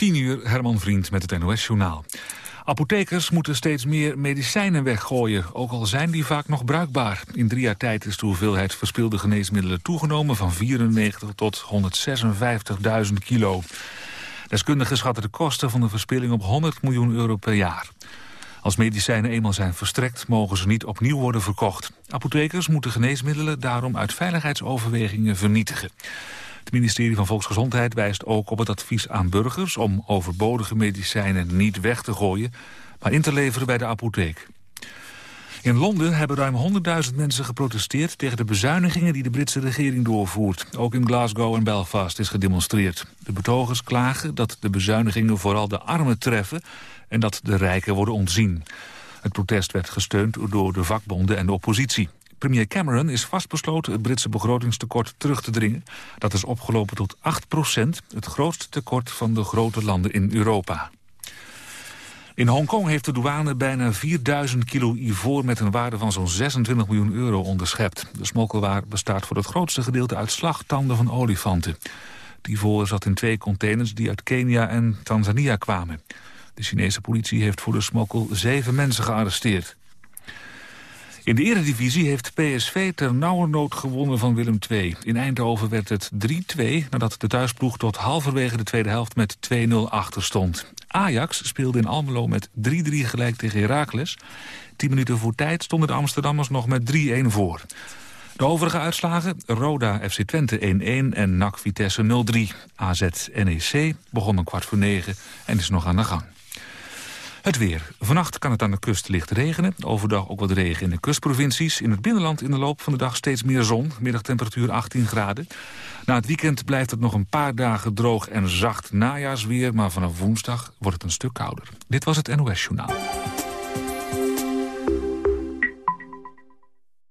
10 uur, Herman Vriend met het NOS-journaal. Apothekers moeten steeds meer medicijnen weggooien, ook al zijn die vaak nog bruikbaar. In drie jaar tijd is de hoeveelheid verspilde geneesmiddelen toegenomen... van 94 tot 156.000 kilo. Deskundigen schatten de kosten van de verspilling op 100 miljoen euro per jaar. Als medicijnen eenmaal zijn verstrekt, mogen ze niet opnieuw worden verkocht. Apothekers moeten geneesmiddelen daarom uit veiligheidsoverwegingen vernietigen. Het ministerie van Volksgezondheid wijst ook op het advies aan burgers... om overbodige medicijnen niet weg te gooien, maar in te leveren bij de apotheek. In Londen hebben ruim 100.000 mensen geprotesteerd tegen de bezuinigingen die de Britse regering doorvoert. Ook in Glasgow en Belfast is gedemonstreerd. De betogers klagen dat de bezuinigingen vooral de armen treffen en dat de rijken worden ontzien. Het protest werd gesteund door de vakbonden en de oppositie. Premier Cameron is vastbesloten het Britse begrotingstekort terug te dringen. Dat is opgelopen tot 8 procent, het grootste tekort van de grote landen in Europa. In Hongkong heeft de douane bijna 4000 kilo ivoor met een waarde van zo'n 26 miljoen euro onderschept. De smokkelwaar bestaat voor het grootste gedeelte uit slagtanden van olifanten. Het ivoor zat in twee containers die uit Kenia en Tanzania kwamen. De Chinese politie heeft voor de smokkel zeven mensen gearresteerd. In de eredivisie heeft PSV ter nauwernood gewonnen van Willem II. In Eindhoven werd het 3-2 nadat de thuisploeg tot halverwege de tweede helft met 2-0 achter stond. Ajax speelde in Almelo met 3-3 gelijk tegen Heracles. Tien minuten voor tijd stonden de Amsterdammers nog met 3-1 voor. De overige uitslagen, Roda FC Twente 1-1 en NAC Vitesse 0-3. AZ NEC begon een kwart voor negen en is nog aan de gang. Het weer. Vannacht kan het aan de kust licht regenen. Overdag ook wat regen in de kustprovincies. In het binnenland in de loop van de dag steeds meer zon. Middagtemperatuur 18 graden. Na het weekend blijft het nog een paar dagen droog en zacht najaarsweer. Maar vanaf woensdag wordt het een stuk kouder. Dit was het NOS Journaal.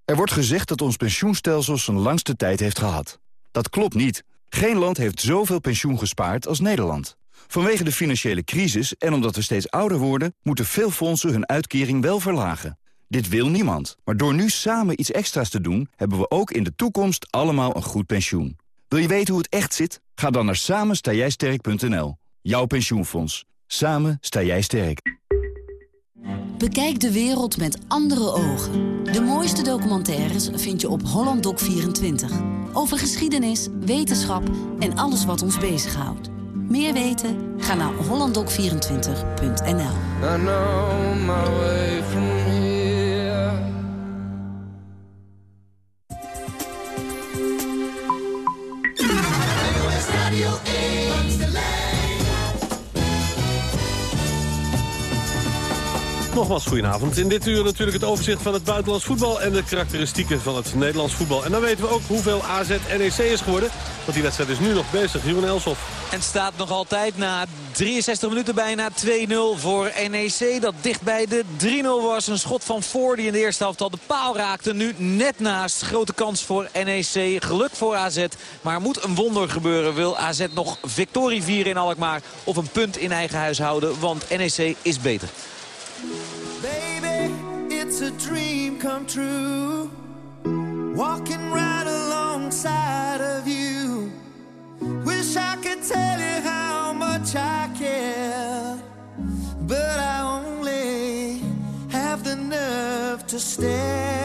Er wordt gezegd dat ons pensioenstelsel zijn langste tijd heeft gehad. Dat klopt niet. Geen land heeft zoveel pensioen gespaard als Nederland. Vanwege de financiële crisis en omdat we steeds ouder worden... moeten veel fondsen hun uitkering wel verlagen. Dit wil niemand. Maar door nu samen iets extra's te doen... hebben we ook in de toekomst allemaal een goed pensioen. Wil je weten hoe het echt zit? Ga dan naar samenstaaijsterk.nl. Jouw pensioenfonds. Samen sta jij sterk. Bekijk de wereld met andere ogen. De mooiste documentaires vind je op Hollanddoc24. Over geschiedenis, wetenschap en alles wat ons bezighoudt. Meer weten? Ga naar hollanddoc24.nl. Nogmaals, goedenavond. In dit uur natuurlijk het overzicht van het buitenlands voetbal... en de karakteristieken van het Nederlands voetbal. En dan weten we ook hoeveel AZ NEC is geworden. Want die wedstrijd is nu nog bezig. Jeroen Elsof. En staat nog altijd na 63 minuten bijna 2-0 voor NEC. Dat dicht bij de 3-0 was. Een schot van voor die in de eerste helft al de paal raakte. Nu net naast. Grote kans voor NEC. Geluk voor AZ. Maar moet een wonder gebeuren. Wil AZ nog victorie vieren in Alkmaar. Of een punt in eigen huis houden. Want NEC is beter. Baby, it's a dream come true. Walking right alongside of you. Wish I could tell you how much I care. But I only have the nerve to stare.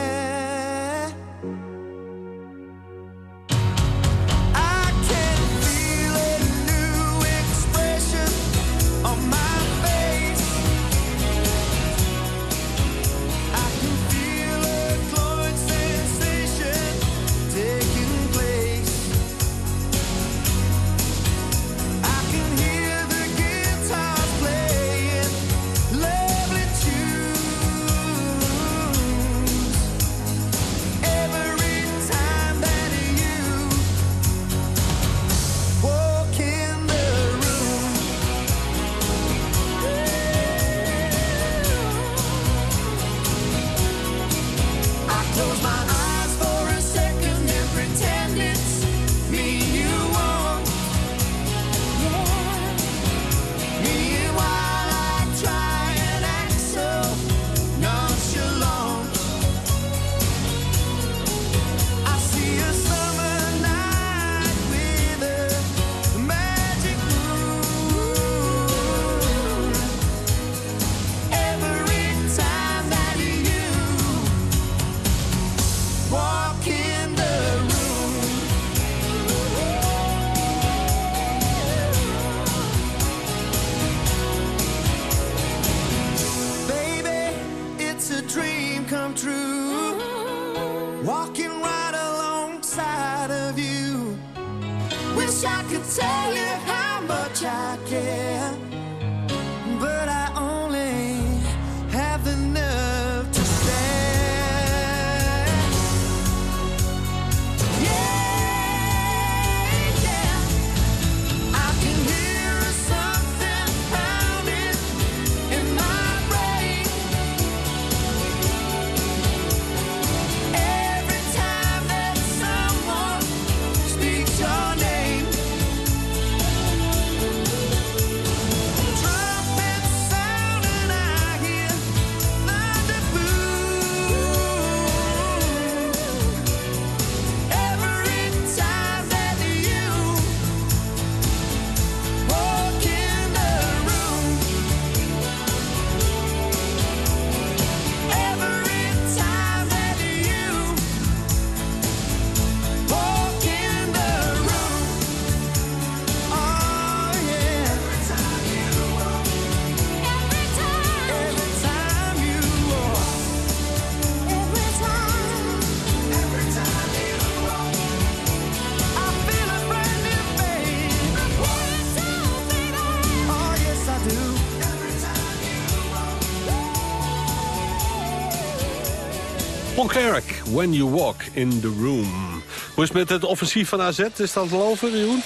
Carrick, When You Walk in the Room. Hoe is het met het offensief van AZ? Is dat geloven, Jeroen?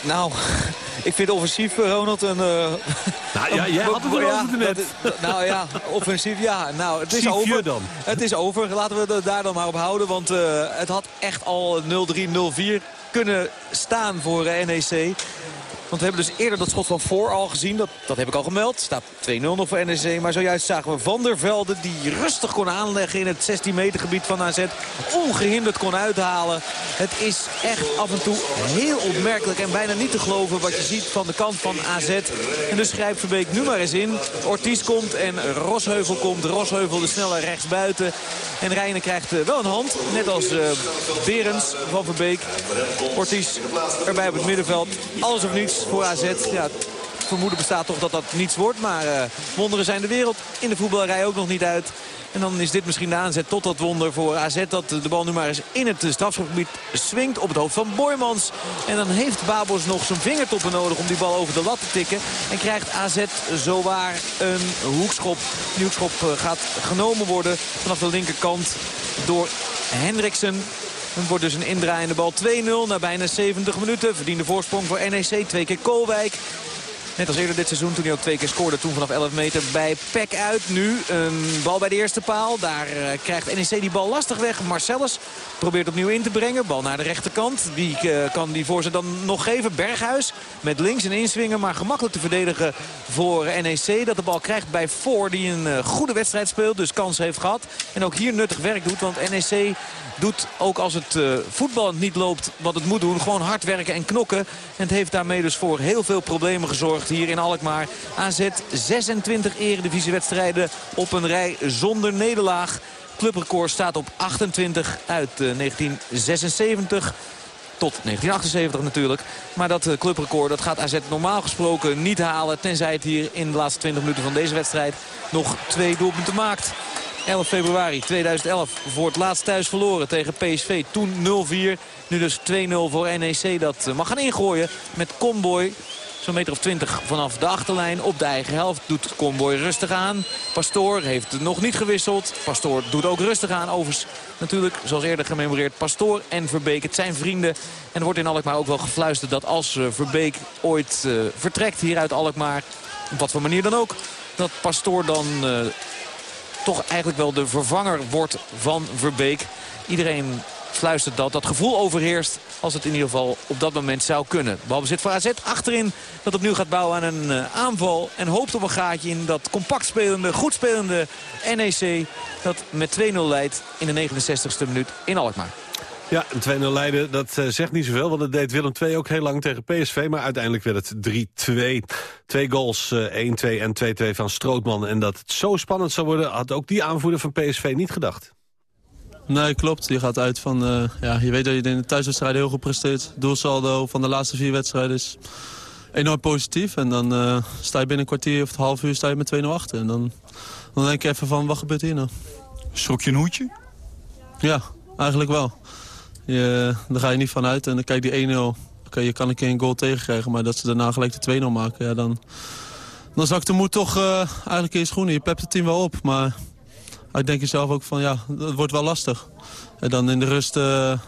Nou, ik vind offensief, eh, Ronald, een... eh, Nou ja, jij had het Ja, erover net. dat- nou ja, offensief, ja. Nou, het is over. dan? Het is over. Laten we het daar dan maar op houden. Want eh, het had echt al 0-3, 0-4 kunnen staan voor NEC. Want we hebben dus eerder dat schot van voor al gezien. Dat, dat heb ik al gemeld. Staat 2-0 nog voor NEC. Maar zojuist zagen we Van der Velde die rustig kon aanleggen in het 16 meter gebied van AZ. Ongehinderd kon uithalen. Het is echt af en toe heel opmerkelijk en bijna niet te geloven wat je ziet van de kant van AZ. En dus grijpt Verbeek nu maar eens in. Ortiz komt en Rosheuvel komt. Rosheuvel de snelle rechtsbuiten. En Rijnen krijgt eh, wel een hand. Net als eh Berens van Verbeek. Ortiz erbij op het middenveld. Alles of niets voor AZ. Ja, het vermoeden bestaat toch dat dat niets wordt. Maar eh, wonderen zijn de wereld in de voetballerij ook nog niet uit. En dan is dit misschien de aanzet tot dat wonder voor AZ. Dat de bal nu maar eens in het strafschopgebied swingt op het hoofd van Boymans. En dan heeft Babos nog zijn vingertoppen nodig om die bal over de lat te tikken. En krijgt AZ zowaar een hoekschop. Die hoekschop eh, gaat genomen worden vanaf de linkerkant door Hendriksen. Het wordt dus een indraaiende bal 2-0 na bijna 70 minuten. Verdiende voorsprong voor NEC. Twee keer Koolwijk. Net als eerder dit seizoen toen hij ook twee keer scoorde. Toen vanaf 11 meter bij Peck uit. Nu een bal bij de eerste paal. Daar eh, krijgt NEC die bal lastig weg. Marcellus probeert opnieuw in te brengen. Bal naar de rechterkant. Die eh, kan die voor ze dan nog geven. Berghuis met links een inswingen. Maar gemakkelijk te verdedigen voor NEC. Dat de bal krijgt bij Voor. Die een eh, goede wedstrijd speelt. Dus kans heeft gehad. En ook hier nuttig werk doet. Want NEC ook als het uh, voetbal niet loopt wat het moet doen. Gewoon hard werken en knokken. En het heeft daarmee dus voor heel veel problemen gezorgd hier in Alkmaar. AZ 26 eredivisiewedstrijden op een rij zonder nederlaag. Clubrecord staat op 28 uit uh, 1976 tot 1978 natuurlijk. Maar dat uh, clubrecord dat gaat AZ normaal gesproken niet halen. Tenzij het hier in de laatste 20 minuten van deze wedstrijd nog twee doelpunten maakt. 11 februari 2011 voor het laatst thuis verloren tegen PSV. Toen 0-4. Nu dus 2-0 voor NEC. Dat mag gaan ingooien met Comboy. Zo'n meter of 20 vanaf de achterlijn op de eigen helft. Doet Comboy rustig aan. Pastoor heeft nog niet gewisseld. Pastoor doet ook rustig aan. Overigens natuurlijk, zoals eerder gememoreerd, Pastoor en Verbeek. Het zijn vrienden. En er wordt in Alkmaar ook wel gefluisterd dat als Verbeek ooit uh, vertrekt hier uit Alkmaar... op wat voor manier dan ook, dat Pastoor dan... toch eigenlijk wel de vervanger wordt van Verbeek. Iedereen fluistert dat. Dat gevoel overheerst als het in ieder geval op dat moment zou kunnen. Balbezit voor AZ achterin dat opnieuw gaat bouwen aan een uh, aanval. En hoopt op een gaatje in dat compact spelende, goed spelende NEC. Dat met 2-0 leidt in de 69ste minuut in Alkmaar. Ja, een 2-0 leiden, dat uh, zegt niet zoveel. Want dat deed Willem II ook heel lang tegen PSV. Maar uiteindelijk werd het 3-2. Twee goals, uh, 1-2 en 2-2 van Strootman. En dat het zo spannend zou worden, had ook die aanvoerder van PSV niet gedacht. Nee, klopt. Je gaat uit van... Uh, ja, je weet dat je in de thuiswedstrijden heel goed presteert. Doelsaldo van de laatste vier wedstrijden is enorm positief. En dan uh, sta je binnen een kwartier of een half uur sta je met 2-0 achter. En dan, dan denk je even van, wat gebeurt hier nou? Schrok je een hoedje? Ja, eigenlijk wel. Je, daar ga je niet van uit. En dan kijk die 1-0 kan oké, je kan een keer een goal tegenkrijgen... maar dat ze daarna gelijk de 2-0 maken, ja, dan, dan zakt de moed toch uh, eigenlijk in je schoenen. Je pept het team wel op, maar ik denk jezelf ook van, ja, het wordt wel lastig. En dan in de rust uh,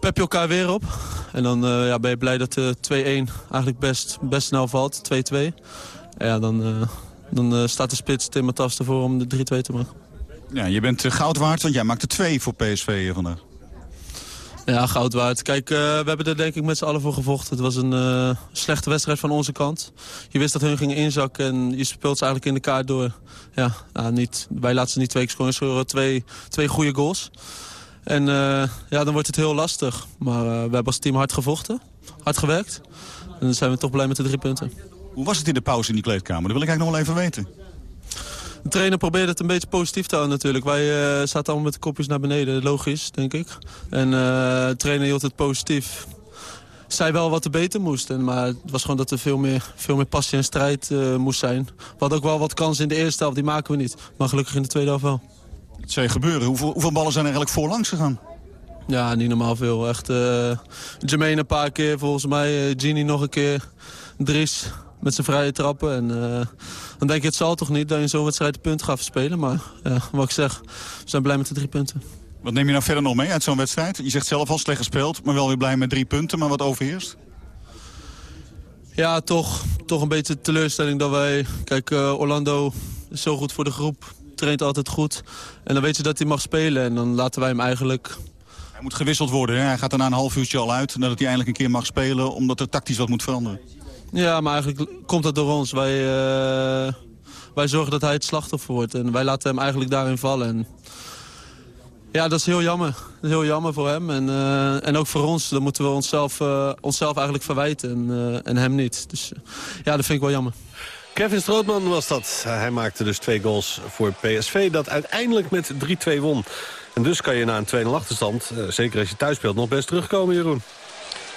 pep je elkaar weer op. En dan uh, ja, ben je blij dat de 2-1 eigenlijk best, best snel valt, 2-2. Ja, dan, dan staat de spits Tim Matas ervoor om de 3-2 te maken. Ja, je bent goud waard, want jij maakte twee voor PSV vandaag. Ja, goud waard. Kijk, uh, we hebben er denk ik met z'n allen voor gevochten. Het was een uh, slechte wedstrijd van onze kant. Je wist dat hun gingen inzakken en je speelt ze eigenlijk in de kaart door. Ja, nou, niet, wij laten ze niet twee keer scoren, scoren twee, twee goede goals. En uh, ja, dan wordt het heel lastig. Maar we hebben als team hard gevochten, hard gewerkt. En dan zijn we toch blij met de drie punten. Hoe was het in de pauze in die kleedkamer? Dat wil ik eigenlijk nog wel even weten. De trainer probeerde het een beetje positief te houden natuurlijk. Wij uh, zaten allemaal met de kopjes naar beneden, logisch, denk ik. En uh, de trainer hield het positief. Zei wel wat er beter moest. En, maar het was gewoon dat er veel meer, veel meer passie en strijd uh, moest zijn. We hadden ook wel wat kansen in de eerste helft, die maken we niet. Maar gelukkig in de tweede helft wel. Het zou gebeuren. Hoeveel, hoeveel ballen zijn er eigenlijk voorlangs gegaan? Ja, niet normaal veel. Echt, uh, Jermaine een paar keer, volgens mij. Genie nog een keer. Dries met zijn vrije trappen. En uh, dan denk je, het zal toch niet dat je zo'n wedstrijd de punten gaat verspelen. Maar ja, wat ik zeg, we zijn blij met de drie punten. Wat neem je nou verder nog mee uit zo'n wedstrijd? Je zegt zelf al slecht gespeeld, maar wel weer blij met drie punten. Maar wat overheerst? Ja, toch, toch een beetje teleurstelling dat wij... Kijk, uh, Orlando is zo goed voor de groep, traint altijd goed. En dan weet je dat hij mag spelen en dan laten wij hem eigenlijk... Hij moet gewisseld worden. Hè? Hij gaat er na een half uurtje al uit nadat hij eindelijk een keer mag spelen... omdat er tactisch wat moet veranderen. Ja, maar eigenlijk komt dat door ons. Wij, uh, wij zorgen dat hij het slachtoffer wordt. En wij laten hem eigenlijk daarin vallen. En ja, dat is heel jammer. Dat is heel jammer voor hem. En, uh, en ook voor ons. Dan moeten we onszelf, uh, onszelf eigenlijk verwijten. En, en hem niet. Dus ja, dat vind ik wel jammer. Kevin Strootman was dat. Hij maakte dus twee goals voor PSV. Dat uiteindelijk met 3-2 won. En dus kan je na een 2-0 achterstand, zeker als je thuis speelt, nog best terugkomen, Jeroen.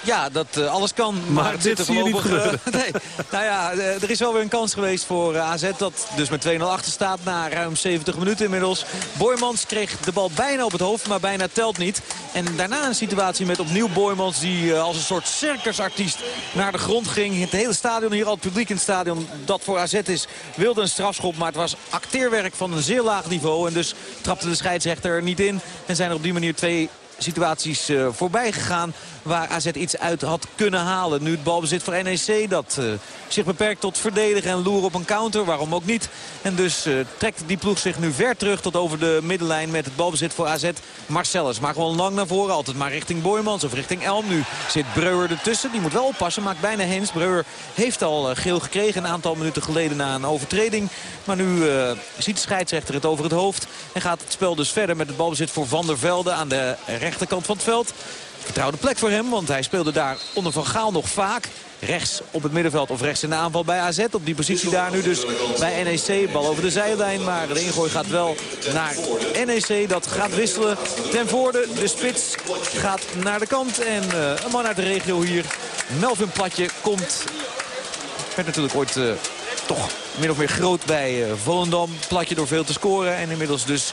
Ja, dat uh, alles kan. Maar, maar het zit niet gebeuren. Uh, nee. Nou ja, uh, er is wel weer een kans geweest voor AZ. Dat dus met 2-0 achter staat na ruim 70 minuten inmiddels. Boymans kreeg de bal bijna op het hoofd, maar bijna telt niet. En daarna een situatie met opnieuw Boymans die als een soort circusartiest naar de grond ging. Het hele stadion, hier al het publiek in het stadion dat voor AZ is, wilde een strafschop. Maar het was acteerwerk van een zeer laag niveau. En dus trapte de scheidsrechter er niet in. En zijn er op die manier twee situaties uh, voorbij gegaan waar AZ iets uit had kunnen halen. Nu het balbezit voor NEC dat uh, zich beperkt tot verdedigen en loeren op een counter. Waarom ook niet. En dus uh, trekt die ploeg zich nu ver terug tot over de middenlijn met het balbezit voor AZ. Marcellus maar gewoon lang naar voren. Altijd maar richting Boymans of richting Elm. Nu zit Breuer ertussen. Die moet wel oppassen. Maakt bijna hens. Breuer heeft al geel gekregen een aantal minuten geleden na een overtreding. Maar nu ziet de scheidsrechter het over het hoofd. En gaat het spel dus verder met het balbezit voor Van der Velde aan de rechterkant van het veld. Vertrouwde plek voor hem, want hij speelde daar onder Van Gaal nog vaak. Rechts op het middenveld of rechts in de aanval bij AZ. Op die positie daar nu dus bij NEC. Bal over de zijlijn, maar de ingooi gaat wel naar NEC. Dat gaat wisselen ten voorde. De spits gaat naar de kant. En uh, een man uit de regio hier, Melvin Platje, komt... Werd natuurlijk ooit uh, toch min of meer groot bij uh, Volendam. Platje door veel te scoren en inmiddels dus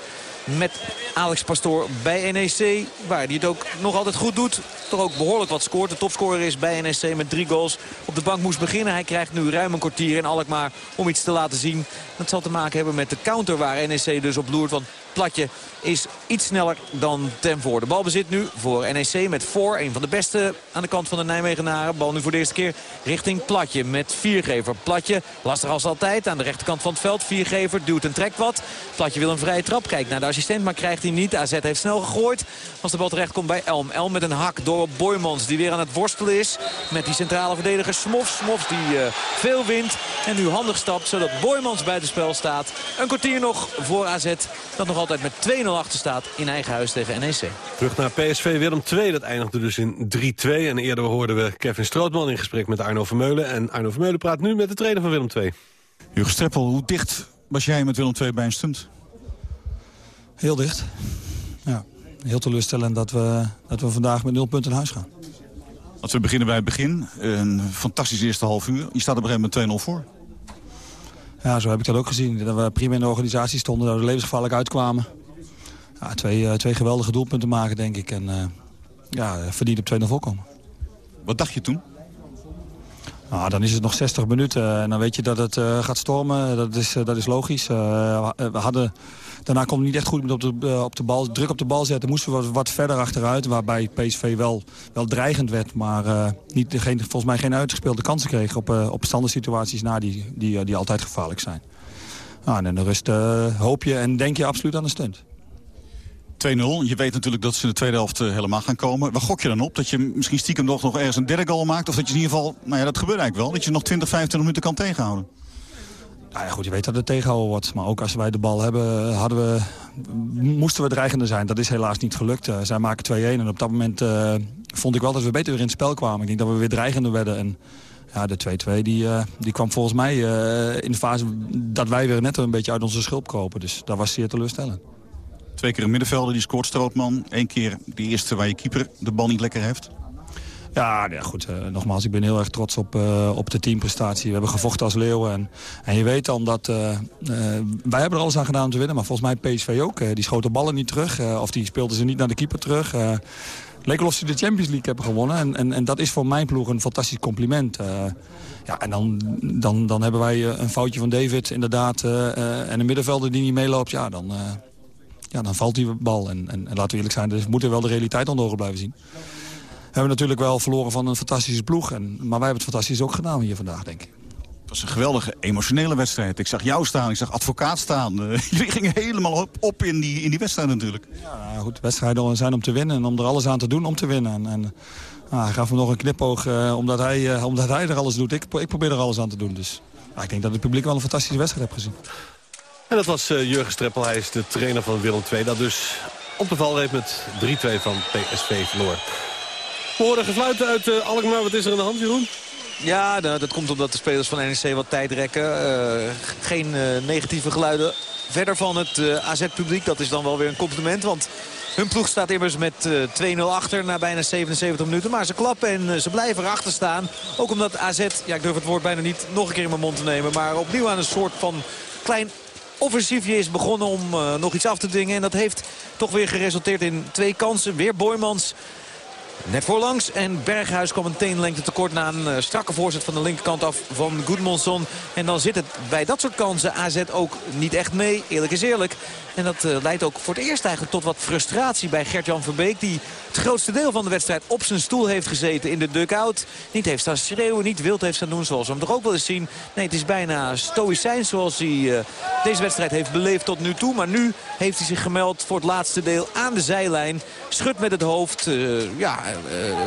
met Alex Pastoor bij NEC. Waar hij het ook nog altijd goed doet. Toch ook behoorlijk wat scoort. De topscorer is bij NEC met drie goals. Op de bank moest beginnen. Hij krijgt nu ruim een kwartier in Alkmaar om iets te laten zien. Dat zal te maken hebben met de counter waar NEC dus op loert. Want Platje is iets sneller dan ten voor. De bal bezit nu voor NEC met voor. Een van de beste aan de kant van de Nijmegenaren. Bal nu voor de eerste keer richting Platje met viergever. Platje, lastig als altijd, aan de rechterkant van het veld. Viergever duwt en trekt wat. Platje wil een vrije trap. Kijkt naar de assistent, maar krijgt hij niet. AZ heeft snel gegooid. Als de bal terecht komt bij Elm. Elm met een hak door op Boymans, die weer aan het worstelen is. Met die centrale verdediger Smofs. Smofs die uh, veel wint en nu handig stapt, zodat Boymans buitenspel staat. Een kwartier nog voor AZ, dat nog altijd met 2-0 achter staat in eigen huis tegen NEC. Terug naar PSV Willem 2, dat eindigde dus in 3-2. En eerder hoorden we Kevin Strootman in gesprek met Arno Vermeulen. En Arno Vermeulen praat nu met de trainer van Willem 2. Jurgen Streppel, hoe dicht was jij met Willem 2 bij een stunt? Heel dicht. Ja, heel teleurstellend dat we, dat we vandaag met nul punten naar huis gaan. Als we beginnen bij het begin, een fantastisch eerste half uur. Je staat op een gegeven moment 2-0 voor. Ja, zo heb ik dat ook gezien. Dat we prima in de organisatie stonden, dat we levensgevaarlijk uitkwamen. Ja, twee, uh, twee geweldige doelpunten maken, denk ik. En uh, ja, verdiend op 2-0 voorkomen. Wat dacht je toen? Nou, dan is het nog 60 minuten en dan weet je dat het uh, gaat stormen. Dat is, dat is logisch. Uh, we hadden, daarna kon het niet echt goed op de, op de bal, druk op de bal zetten. Moesten we wat, wat verder achteruit, waarbij PSV wel, wel dreigend werd. Maar niet, geen, volgens mij geen uitgespeelde kansen kreeg op, op standaard situaties na die, die, die altijd gevaarlijk zijn. Nou, en in de rust hoop je en denk je absoluut aan de stunt. 2-0. Je weet natuurlijk dat ze in de tweede helft eh, helemaal gaan komen. Waar gok je dan op? Dat je misschien stiekem nog, nog ergens een derde goal maakt? Of dat je in ieder geval, nou ja, dat gebeurt eigenlijk wel. Dat je nog 20, 25 minuten kan tegenhouden. Nou ja, goed, je weet dat het tegenhouden wordt. Maar ook als wij de bal hebben, hadden we, moesten we dreigender zijn. Dat is helaas niet gelukt. Uh, zij maken 2-1 en op dat moment uh, vond ik wel dat we beter weer in het spel kwamen. Ik denk dat we weer dreigender werden. En ja, de 2-2 die, uh, die kwam volgens mij in de fase dat wij weer net een beetje uit onze schulp kropen. Dus dat was zeer teleurstellend. Twee keer een middenvelder, die scoort Strootman. Eén keer de eerste waar je keeper de bal niet lekker heeft. Ja, ja goed. Uh, nogmaals, ik ben heel erg trots op, uh, op de teamprestatie. We hebben gevochten als leeuwen. En, en je weet dan dat... Uh, wij hebben er alles aan gedaan om te winnen. Maar volgens mij PSV ook. die schoten ballen niet terug. of die speelden ze niet naar de keeper terug. leek alsof ze de Champions League hebben gewonnen. En, en, en dat is voor mijn ploeg een fantastisch compliment. ja, en dan, dan, dan hebben wij een foutje van David inderdaad. en een middenvelder die niet meeloopt. Ja, dan ja, dan valt die bal. En, en, en laten we eerlijk zijn, dus we moeten wel de realiteit onder ogen blijven zien. We hebben natuurlijk wel verloren van een fantastische ploeg. En, maar wij hebben het fantastisch ook gedaan hier vandaag, denk ik. Het was een geweldige emotionele wedstrijd. Ik zag jou staan, ik zag advocaat staan. Uh, jullie gingen helemaal op, op, in, die, in die wedstrijd natuurlijk. Ja, goed, wedstrijden zijn om te winnen en om er alles aan te doen om te winnen. En, en nou, hij gaf me nog een knipoog uh, omdat, hij, uh, omdat hij er alles doet. Ik, ik probeer er alles aan te doen. Dus nou, ik denk dat het publiek wel een fantastische wedstrijd heeft gezien. En dat was uh, Jurgen Streppel. Hij is de trainer van Willem II. Dat dus op de valreep met 3-2 van PSV verloor. We horen gefluiten uit uh, Alkmaar. Wat is er aan de hand, Jeroen? Ja, nou, dat komt omdat de spelers van NEC wat tijd rekken. Uh, geen negatieve geluiden verder van het AZ-publiek. Dat is dan wel weer een compliment, want... Hun ploeg staat immers met 2-0 achter na bijna 77 minuten. Maar ze klappen en ze blijven erachter staan. Ook omdat AZ, ja ik durf het woord bijna niet nog een keer in mijn mond te nemen... maar opnieuw aan een soort van klein offensiefje is begonnen om nog iets af te dwingen. En dat heeft toch weer geresulteerd in twee kansen. Weer Boymans Net voorlangs en Berghuis kwam een lengte tekort na een uh, strakke voorzet van de linkerkant af van Goedmonson. En dan zit het bij dat soort kansen AZ ook niet echt mee, eerlijk is eerlijk. En dat uh, leidt ook voor het eerst eigenlijk tot wat frustratie bij Gert-Jan Verbeek. Die het grootste deel van de wedstrijd op zijn stoel heeft gezeten in de dugout. Niet heeft staan schreeuwen, niet wild heeft staan doen zoals we hem toch ook wel eens zien. Nee, het is bijna stoïcijn zoals hij uh, deze wedstrijd heeft beleefd tot nu toe. Maar nu heeft hij zich gemeld voor het laatste deel aan de zijlijn. Schudt met het hoofd, ja,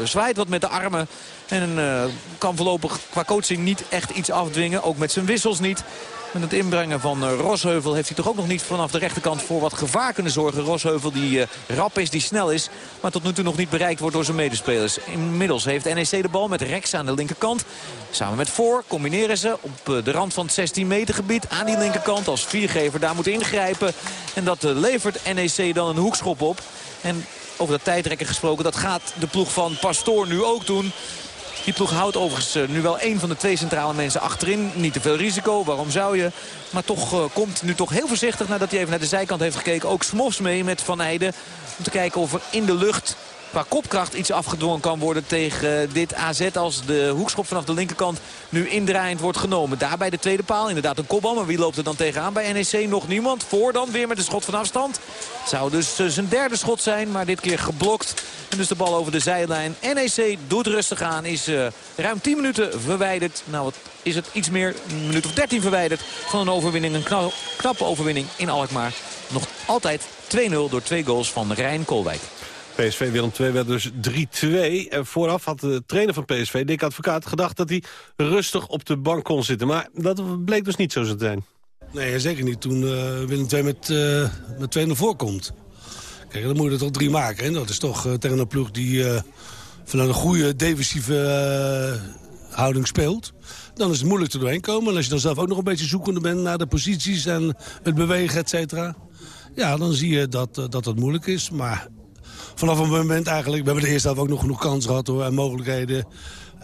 zwaait wat met de armen. En uh, kan voorlopig qua coaching niet echt iets afdwingen. Ook met zijn wissels niet. Met het inbrengen van Rosheuvel heeft hij toch ook nog niet vanaf de rechterkant voor wat gevaar kunnen zorgen. Rosheuvel die rap is, die snel is, maar tot nu toe nog niet bereikt wordt door zijn medespelers. Inmiddels heeft NEC de bal met Rex aan de linkerkant. Samen met Voor combineren ze op de rand van het 16 meter gebied aan die linkerkant. Als viergever daar moet ingrijpen. En dat levert NEC dan een hoekschop op. En over dat tijdrekken gesproken. Dat gaat de ploeg van Pastoor nu ook doen. Die ploeg houdt overigens eh, nu wel één van de twee centrale mensen achterin. Niet te veel risico, waarom zou je? Maar toch uh, komt nu toch heel voorzichtig nadat hij even naar de zijkant heeft gekeken. Ook Smofs mee met Van Eijden. Om te kijken of er in de lucht qua kopkracht iets afgedwongen kan worden tegen dit AZ. Als de hoekschop vanaf de linkerkant nu indraaiend wordt genomen. Daarbij de tweede paal. Inderdaad een kopbal. Maar wie loopt er dan tegenaan bij NEC? Nog niemand. Voor dan weer met een schot van afstand. Zou dus uh, zijn derde schot zijn. Maar dit keer geblokt. En dus de bal over de zijlijn. NEC doet rustig aan. Is uh, ruim 10 minuten verwijderd. Nou, wat is het iets meer, een minuut of 13 verwijderd van een overwinning. Een knappe overwinning in Alkmaar. Nog altijd 2-0 door twee goals van Rijn Koolwijk. PSV Willem II werd dus 3-2. En vooraf had de trainer van PSV, Dick Advocaat, gedacht dat hij rustig op de bank kon zitten. Maar dat bleek dus niet zo te zijn. Nee, zeker niet toen uh, Willem II met, uh, met 2-0 voorkomt. Kijk, dan moet je er toch drie maken. En dat is toch uh, tegen een ploeg die vanuit een goede defensieve houding speelt. Dan is het moeilijk te doorheen komen. En als je dan zelf ook nog een beetje zoekende bent naar de posities en het bewegen, et cetera. Ja, dan zie je dat, dat het moeilijk is. Maar vanaf een moment eigenlijk... We hebben de eerste helft ook nog genoeg kans gehad hoor, en mogelijkheden.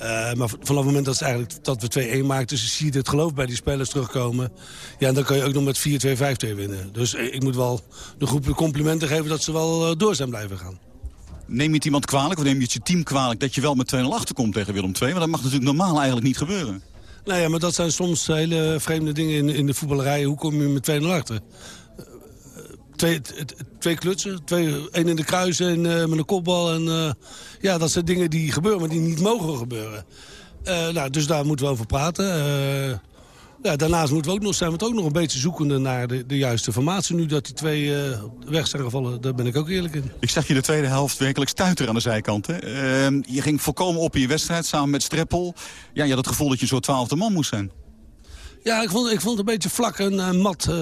Uh, maar vanaf het moment dat, ze eigenlijk, dat we 2-1 maakten... dus zie je het geloof bij die spelers terugkomen... ja, en dan kan je ook nog met 4-2, 5-2 winnen. Dus ik moet wel de groep complimenten geven dat ze wel uh, door zijn blijven gaan. Neem je het iemand kwalijk of neem je het je team kwalijk... dat je wel met 2-0 achterkomt tegen Willem II? Want dat mag natuurlijk normaal eigenlijk niet gebeuren. Nou ja, maar dat zijn soms hele vreemde dingen in, in de voetballerij. Hoe kom je met 2-0 achter? Twee, twee klutsen, twee, één in de kruis en uh, met een kopbal. En, uh, ja, dat zijn dingen die gebeuren, maar die niet mogen gebeuren. Uh, nou, dus daar moeten we over praten. Ja, daarnaast moeten we ook nog, zijn we het ook nog een beetje zoekende naar de, de juiste formatie. Nu dat die twee weg zijn gevallen, daar ben ik ook eerlijk in. Ik zag je de tweede helft werkelijk stuiter aan de zijkant. Hè? Je ging volkomen op in je wedstrijd samen met Streppel. Ja, je had het gevoel dat je zo'n twaalfde man moest zijn. Ja, ik vond, ik vond het een beetje vlak en uh, mat uh,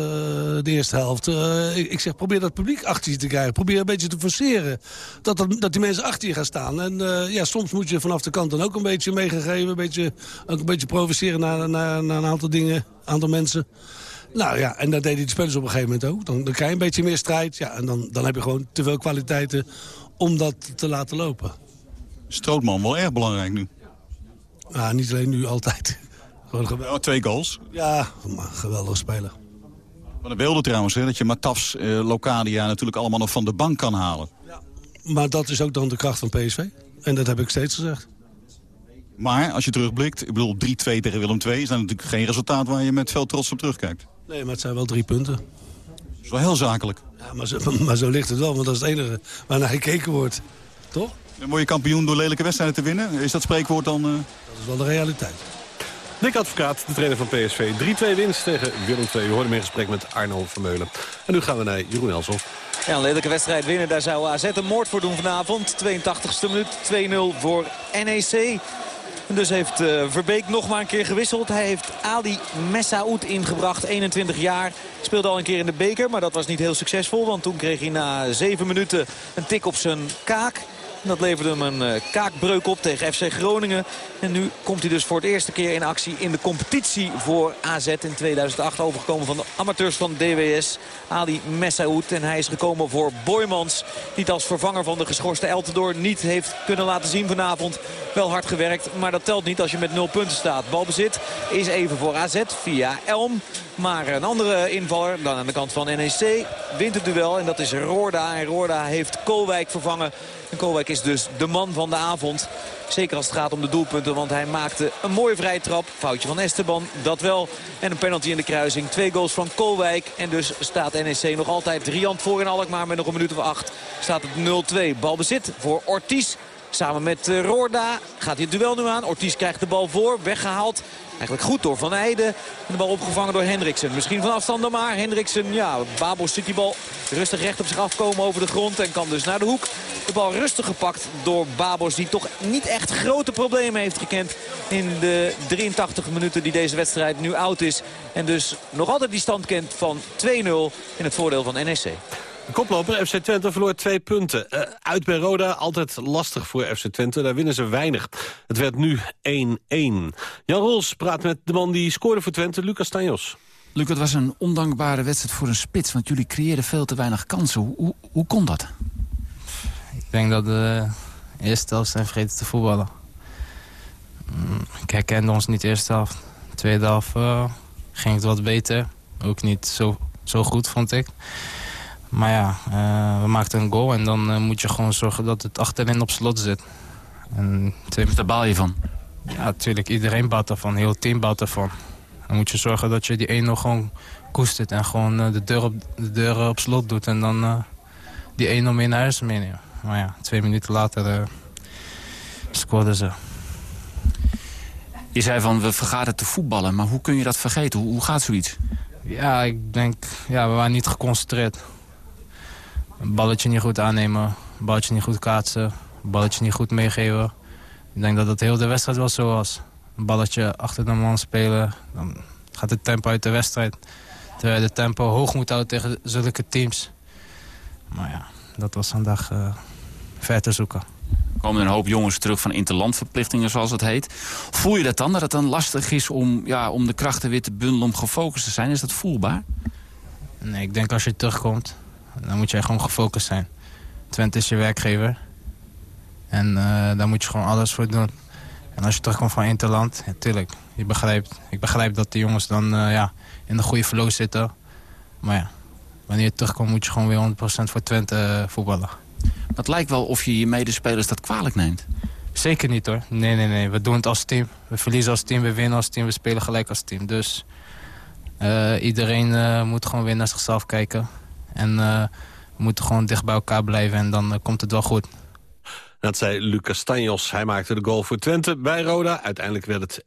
de eerste helft. Uh, ik, ik, zeg, probeer dat publiek achter je te krijgen. Probeer een beetje te forceren. Dat, dat, dat die mensen achter je gaan staan. En ja, soms moet je vanaf de kant dan ook een beetje meegegeven. Een beetje, ook een beetje provoceren naar, naar, naar een aantal dingen, een aantal mensen. Nou ja, en dat deden die spelers op een gegeven moment ook. Dan, dan krijg je een beetje meer strijd. Ja, en dan, dan heb je gewoon te veel kwaliteiten om dat te laten lopen. Strootman, wel erg belangrijk nu. Ja, niet alleen nu, altijd. Oh, twee goals. Ja, geweldig speler. Van de beelden trouwens, hè, dat je Matafs, eh, Locadia natuurlijk allemaal nog van de bank kan halen. Ja. Maar dat is ook dan de kracht van PSV. En dat heb ik steeds gezegd. Maar als je terugblikt, ik bedoel 3-2 tegen Willem II... is dat natuurlijk geen resultaat waar je met veel trots op terugkijkt. Nee, maar het zijn wel drie punten. Dat is wel heel zakelijk. Ja, maar zo, maar zo ligt het wel, want dat is het enige waar naar gekeken wordt. Toch? En word je kampioen door lelijke wedstrijden te winnen? Is dat spreekwoord dan... Uh... Dat is wel de realiteit. Dick Advocaat, de trainer van PSV. 3-2 winst tegen Willem II. We hoorden hem in gesprek met Arno Vermeulen. En nu gaan we naar Jeroen Elsof. Ja, een lelijke wedstrijd winnen. Daar zou AZ een moord voor doen vanavond. 82e minuut, 2-0 voor NEC. Dus heeft uh, Verbeek nog maar een keer gewisseld. Hij heeft Ali Messaoud ingebracht, 21 jaar. Speelde al een keer in de beker, maar dat was niet heel succesvol. Want toen kreeg hij na 7 minuten een tik op zijn kaak. Dat leverde hem een uh, kaakbreuk op tegen FC Groningen. En nu komt hij dus voor het eerste keer in actie in de competitie voor AZ. In 2008 overgekomen van de amateurs van DWS. Ali Messaoud. En hij is gekomen voor Boymans. Die als vervanger van de geschorste Eltendoor niet heeft kunnen laten zien vanavond. Wel hard gewerkt, maar dat telt niet als je met 0 punten staat. Balbezit is even voor AZ via Elm. Maar een andere invaller dan aan de kant van NEC wint het duel. En dat is Roorda. En Roorda heeft Koolwijk vervangen. En Koolwijk is dus de man van de avond. Zeker als het gaat om de doelpunten. Want hij maakte een mooie vrije trap. Foutje van Esteban, dat wel. En een penalty in de kruising. Twee goals van Koolwijk. En dus staat NEC nog altijd driant voor in Alkmaar. Met nog een minuut of acht staat het 0-2. Balbezit voor Ortiz. Samen met eh, Roorda gaat hij het duel nu aan. Ortiz krijgt de bal voor, weggehaald. Eigenlijk goed door Van Eijden. En de bal opgevangen door Hendriksen. Misschien van afstand dan maar. Hendriksen, ja, Babos ziet die bal rustig recht op zich afkomen over de grond. En kan dus naar de hoek. De bal rustig gepakt door Babos. Die toch niet echt grote problemen heeft gekend in de 83 minuten die deze wedstrijd nu oud is. En dus nog altijd die stand kent van 2-0 in het voordeel van NEC. Koploper FC Twente verloor twee punten. Uh, uit bij Roda, altijd lastig voor FC Twente. Daar winnen ze weinig. Het werd nu 1-1. Jan Rols praat met de man die scoorde voor Twente, Lucas Tanjos. Lucas, het was een ondankbare wedstrijd voor een spits. Want jullie creëerden veel te weinig kansen. Hoe, hoe, hoe kon dat? Ik denk dat de eerste helft zijn vergeten te voetballen. Mm, ik herkende ons niet de eerste helft. De tweede helft uh, ging het wat beter. Ook niet zo, zo goed, vond ik. Maar ja, uh, we maakten een goal en dan uh, moet je gewoon zorgen dat het achterin op slot zit. En twee... Dus daar baal je van? Ja, natuurlijk. Iedereen baalt ervan. Heel team baalt ervan. Dan moet je zorgen dat je die 1-0 gewoon koestert en gewoon uh, de, deur op, de deur op slot doet. En dan die 1-0 mee naar huis meenemen. Maar ja, twee minuten later scoorden ze. Je zei van, we vergaten te voetballen. Maar hoe kun je dat vergeten? Hoe, hoe gaat zoiets? Ja, ik denk, ja, we waren niet geconcentreerd. Een balletje niet goed aannemen, een balletje niet goed kaatsen, een balletje niet goed meegeven. Ik denk dat het heel de wedstrijd wel zo was. Een balletje achter de man spelen, dan gaat het tempo uit de wedstrijd. Terwijl je de tempo hoog moet houden tegen zulke teams. Maar ja, dat was vandaag uh, ver te zoeken. Er komen een hoop jongens terug van interlandverplichtingen, zoals het heet. Voel je dat dan, dat het dan lastig is om, ja, om de krachten weer te bundelen, om gefocust te zijn? Is dat voelbaar? Nee, ik denk als je terugkomt, dan moet jij gewoon gefocust zijn. Twente is je werkgever. En uh, daar moet je gewoon alles voor doen. En als je terugkomt van Interland, ja, tuurlijk. Je begrijpt, ik begrijp dat de jongens dan uh, ja, in de goede flow zitten. Maar ja, wanneer je terugkomt moet je gewoon weer 100% voor Twente uh, voetballen. Maar het lijkt wel of je je medespelers dat kwalijk neemt. Zeker niet hoor. Nee, nee, nee. We doen het als team. We verliezen als team, we winnen als team, we spelen gelijk als team. Dus uh, iedereen uh, moet gewoon weer naar zichzelf kijken. En uh, we moeten gewoon dicht bij elkaar blijven en dan komt het wel goed. Dat zei Lucas Stanjos. Hij maakte de goal voor Twente bij Roda. Uiteindelijk werd het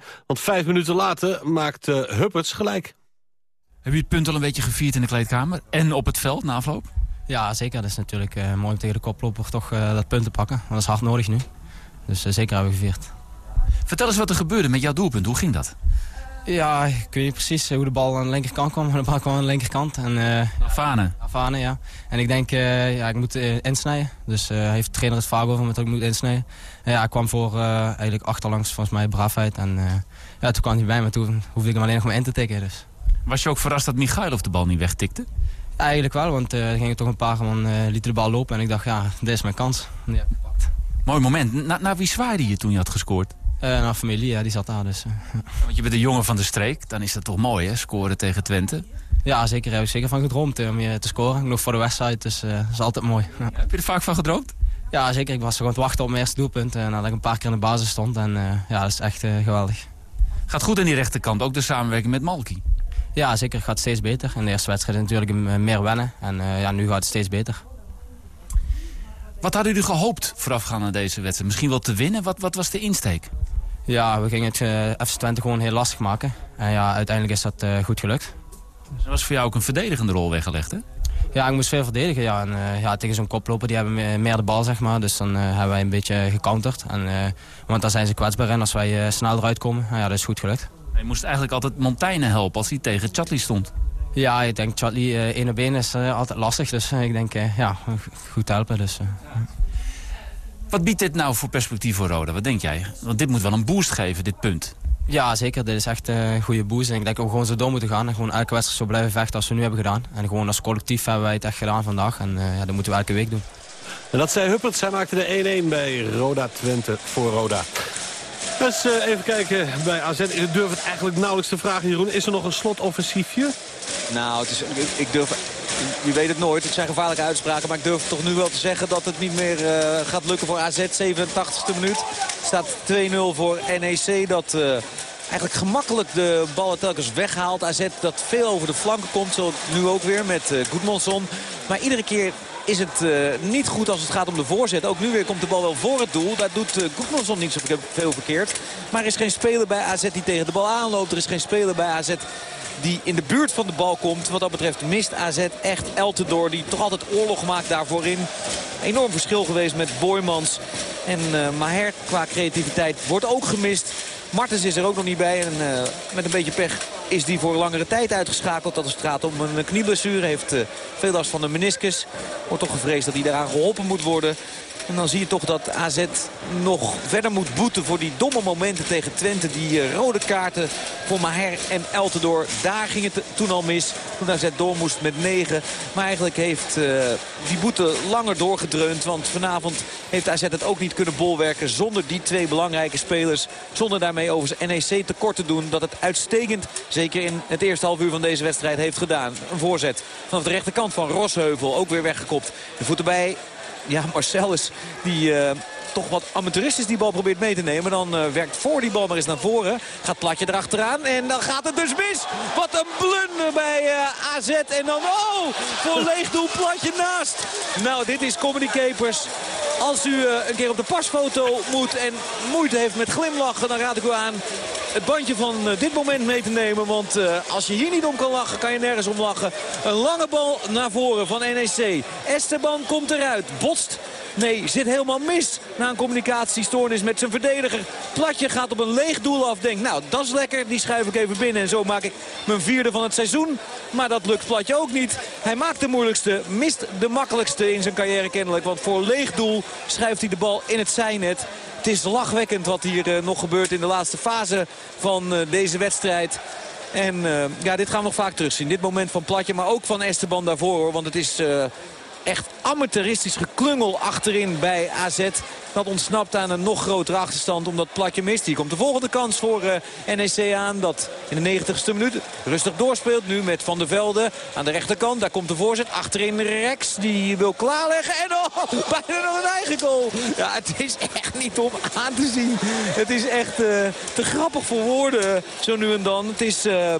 1-1. Want vijf minuten later maakte Hupperts gelijk. Heb je het punt al een beetje gevierd in de kleedkamer? En op het veld na afloop? Ja, zeker. Dat is natuurlijk uh, mooi om tegen de koploper toch uh, dat punt te pakken. Want dat is hard nodig nu. Dus uh, zeker hebben we gevierd. Vertel eens wat er gebeurde met jouw doelpunt. Hoe ging dat? Ja, ik weet niet precies hoe de bal aan de linkerkant kwam. De bal kwam aan de linkerkant. En, uh, Afane? Afane, ja. En ik denk, uh, ja, ik moet uh, insnijden. Dus heeft de trainer het vaak over met dat ik moet insnijden. En ja, ik kwam voor eigenlijk achterlangs volgens mij braafheid. En ja, toen kwam hij bij me. Toen hoefde ik hem alleen nog maar in te tikken. Dus. Was je ook verrast dat Michailov de bal niet wegtikte? Ja, eigenlijk wel, want er gingen toch een paar man lieten de bal lopen. En ik dacht, ja, dit is mijn kans. Ja, Mooi moment. Na, naar wie zwaaide je toen je had gescoord? Uh, nou, familie, ja, die zat daar dus. Want je bent een jongen van de streek, dan is dat toch mooi, hè? Scoren tegen Twente. Ja, zeker. Heb ik zeker van gedroomd om je te scoren. Nog voor de wedstrijd, dus uh, dat is altijd mooi. Ja, heb je er vaak van gedroomd? Ja, zeker. Ik was gewoon te wachten op mijn eerste doelpunt. Uh, nadat ik een paar keer in de basis stond. En uh, ja, dat is echt geweldig. Gaat goed aan die rechterkant, ook de samenwerking met Malky? Ja, zeker. Het gaat steeds beter. In de eerste wedstrijd natuurlijk meer wennen. En ja, nu gaat het steeds beter. Wat hadden jullie gehoopt voorafgaand aan deze wedstrijd? Misschien wel te winnen? Wat, wat was de insteek? Ja, we gingen het uh, FC Twente gewoon heel lastig maken. En ja, uiteindelijk is dat uh, goed gelukt. Dus er was voor jou ook een verdedigende rol weggelegd, hè? Ja, ik moest veel verdedigen. Ja. En, uh, ja, tegen zo'n koploper die hebben meer de bal, zeg maar. Dus dan hebben wij een beetje gecounterd. En, want dan zijn ze kwetsbaar en als wij snel eruit komen. ja, dat is goed gelukt. Je moest eigenlijk altijd Montaigne helpen als hij tegen Chatley stond. Ja, ik denk Chatley één op één is altijd lastig. Dus ik denk, ja, goed helpen. Dus, wat biedt dit nou voor perspectief voor Roda? Wat denk jij? Want dit moet wel een boost geven, dit punt. Ja, zeker. Dit is echt een goede boost. En ik denk dat we gewoon zo door moeten gaan. En gewoon elke wedstrijd zo blijven vechten als we nu hebben gedaan. En gewoon als collectief hebben wij het echt gedaan vandaag. En uh, ja, dat moeten we elke week doen. En dat zei Huppert. Zij maakte de 1-1 bij Roda Twente voor Roda. Dus uh, even kijken bij AZ. Ik durf het eigenlijk nauwelijks te vragen, Jeroen. Is er nog een slotoffensiefje? Nou, het is, ik durf je weet het nooit. Het zijn gevaarlijke uitspraken. Maar ik durf toch nu wel te zeggen dat het niet meer uh, gaat lukken voor AZ. 87e minuut. staat 2-0 voor NEC. Dat uh, eigenlijk gemakkelijk de ballen telkens weghaalt. AZ dat veel over de flanken komt. Zo nu ook weer met uh, Goedmanson. Maar iedere keer is het uh, niet goed als het gaat om de voorzet. Ook nu weer komt de bal wel voor het doel. Daar doet uh, Goedmanson niet zo veel verkeerd. Maar er is geen speler bij AZ die tegen de bal aanloopt. Er is geen speler bij AZ die in de buurt van de bal komt. Wat dat betreft mist AZ echt Eltendoor. Die toch altijd oorlog maakt daarvoor in. Enorm verschil geweest met Boymans. En uh, Maher qua creativiteit wordt ook gemist. Martens is er ook nog niet bij. En met een beetje pech is die voor langere tijd uitgeschakeld. Dat is het gaat om een knieblessure. Heeft uh, veel last van de meniscus. Wordt toch gevreesd dat hij daaraan geholpen moet worden. En dan zie je toch dat AZ nog verder moet boeten voor die domme momenten tegen Twente. Die uh, rode kaarten voor Maher en Eltendoor. Daar ging het toen al mis. Toen AZ door moest met 9. Maar eigenlijk heeft uh, die boete langer doorgedreund. Want vanavond heeft AZ het ook niet kunnen bolwerken zonder die twee belangrijke spelers. Zonder daarmee overigens NEC tekort te doen. Dat het uitstekend, zeker in het eerste half uur van deze wedstrijd, heeft gedaan. Een voorzet vanaf de rechterkant van Rosheuvel. Ook weer weggekopt. De voet erbij ja, Marcellus die uh, toch wat amateuristisch die bal probeert mee te nemen. Dan uh, werkt voor die bal maar eens naar voren. Gaat Platje erachteraan en dan gaat het dus mis. Wat een blunder bij uh, AZ. En dan, oh, voor leeg doel Platje naast. Nou, dit is Comedy Capers. Als u uh, een keer op de pasfoto moet en moeite heeft met glimlachen... dan raad ik u aan het bandje van dit moment mee te nemen. Want als je hier niet om kan lachen, kan je nergens om lachen. Een lange bal naar voren van NEC. Esteban komt eruit, botst Nee, zit helemaal mis na een communicatiestoornis met zijn verdediger. Platje gaat op een leeg doel af. Denkt, nou, dat is lekker. Die schuif ik even binnen. En zo maak ik mijn vierde van het seizoen. Maar dat lukt Platje ook niet. Hij maakt de moeilijkste, mist de makkelijkste in zijn carrière kennelijk. Want voor leeg doel schuift hij de bal in het zijnet. Het is lachwekkend wat hier uh, nog gebeurt in de laatste fase van uh, deze wedstrijd. En uh, ja, dit gaan we nog vaak terugzien. Dit moment van Platje, maar ook van Esteban daarvoor. Hoor, want het is echt amateuristisch geklungel achterin bij AZ. Dat ontsnapt aan een nog grotere achterstand omdat Platje mist. Hier komt de volgende kans voor uh, NEC aan. Dat in de 90ste minuut rustig doorspeelt. Nu met Van der Velde aan de rechterkant. Daar komt de voorzet. Achterin Rex. Die wil klaarleggen. En oh, bijna nog een eigen goal. Ja, het is echt niet om aan te zien. Het is echt uh, te grappig voor woorden zo nu en dan. Het is... Uh,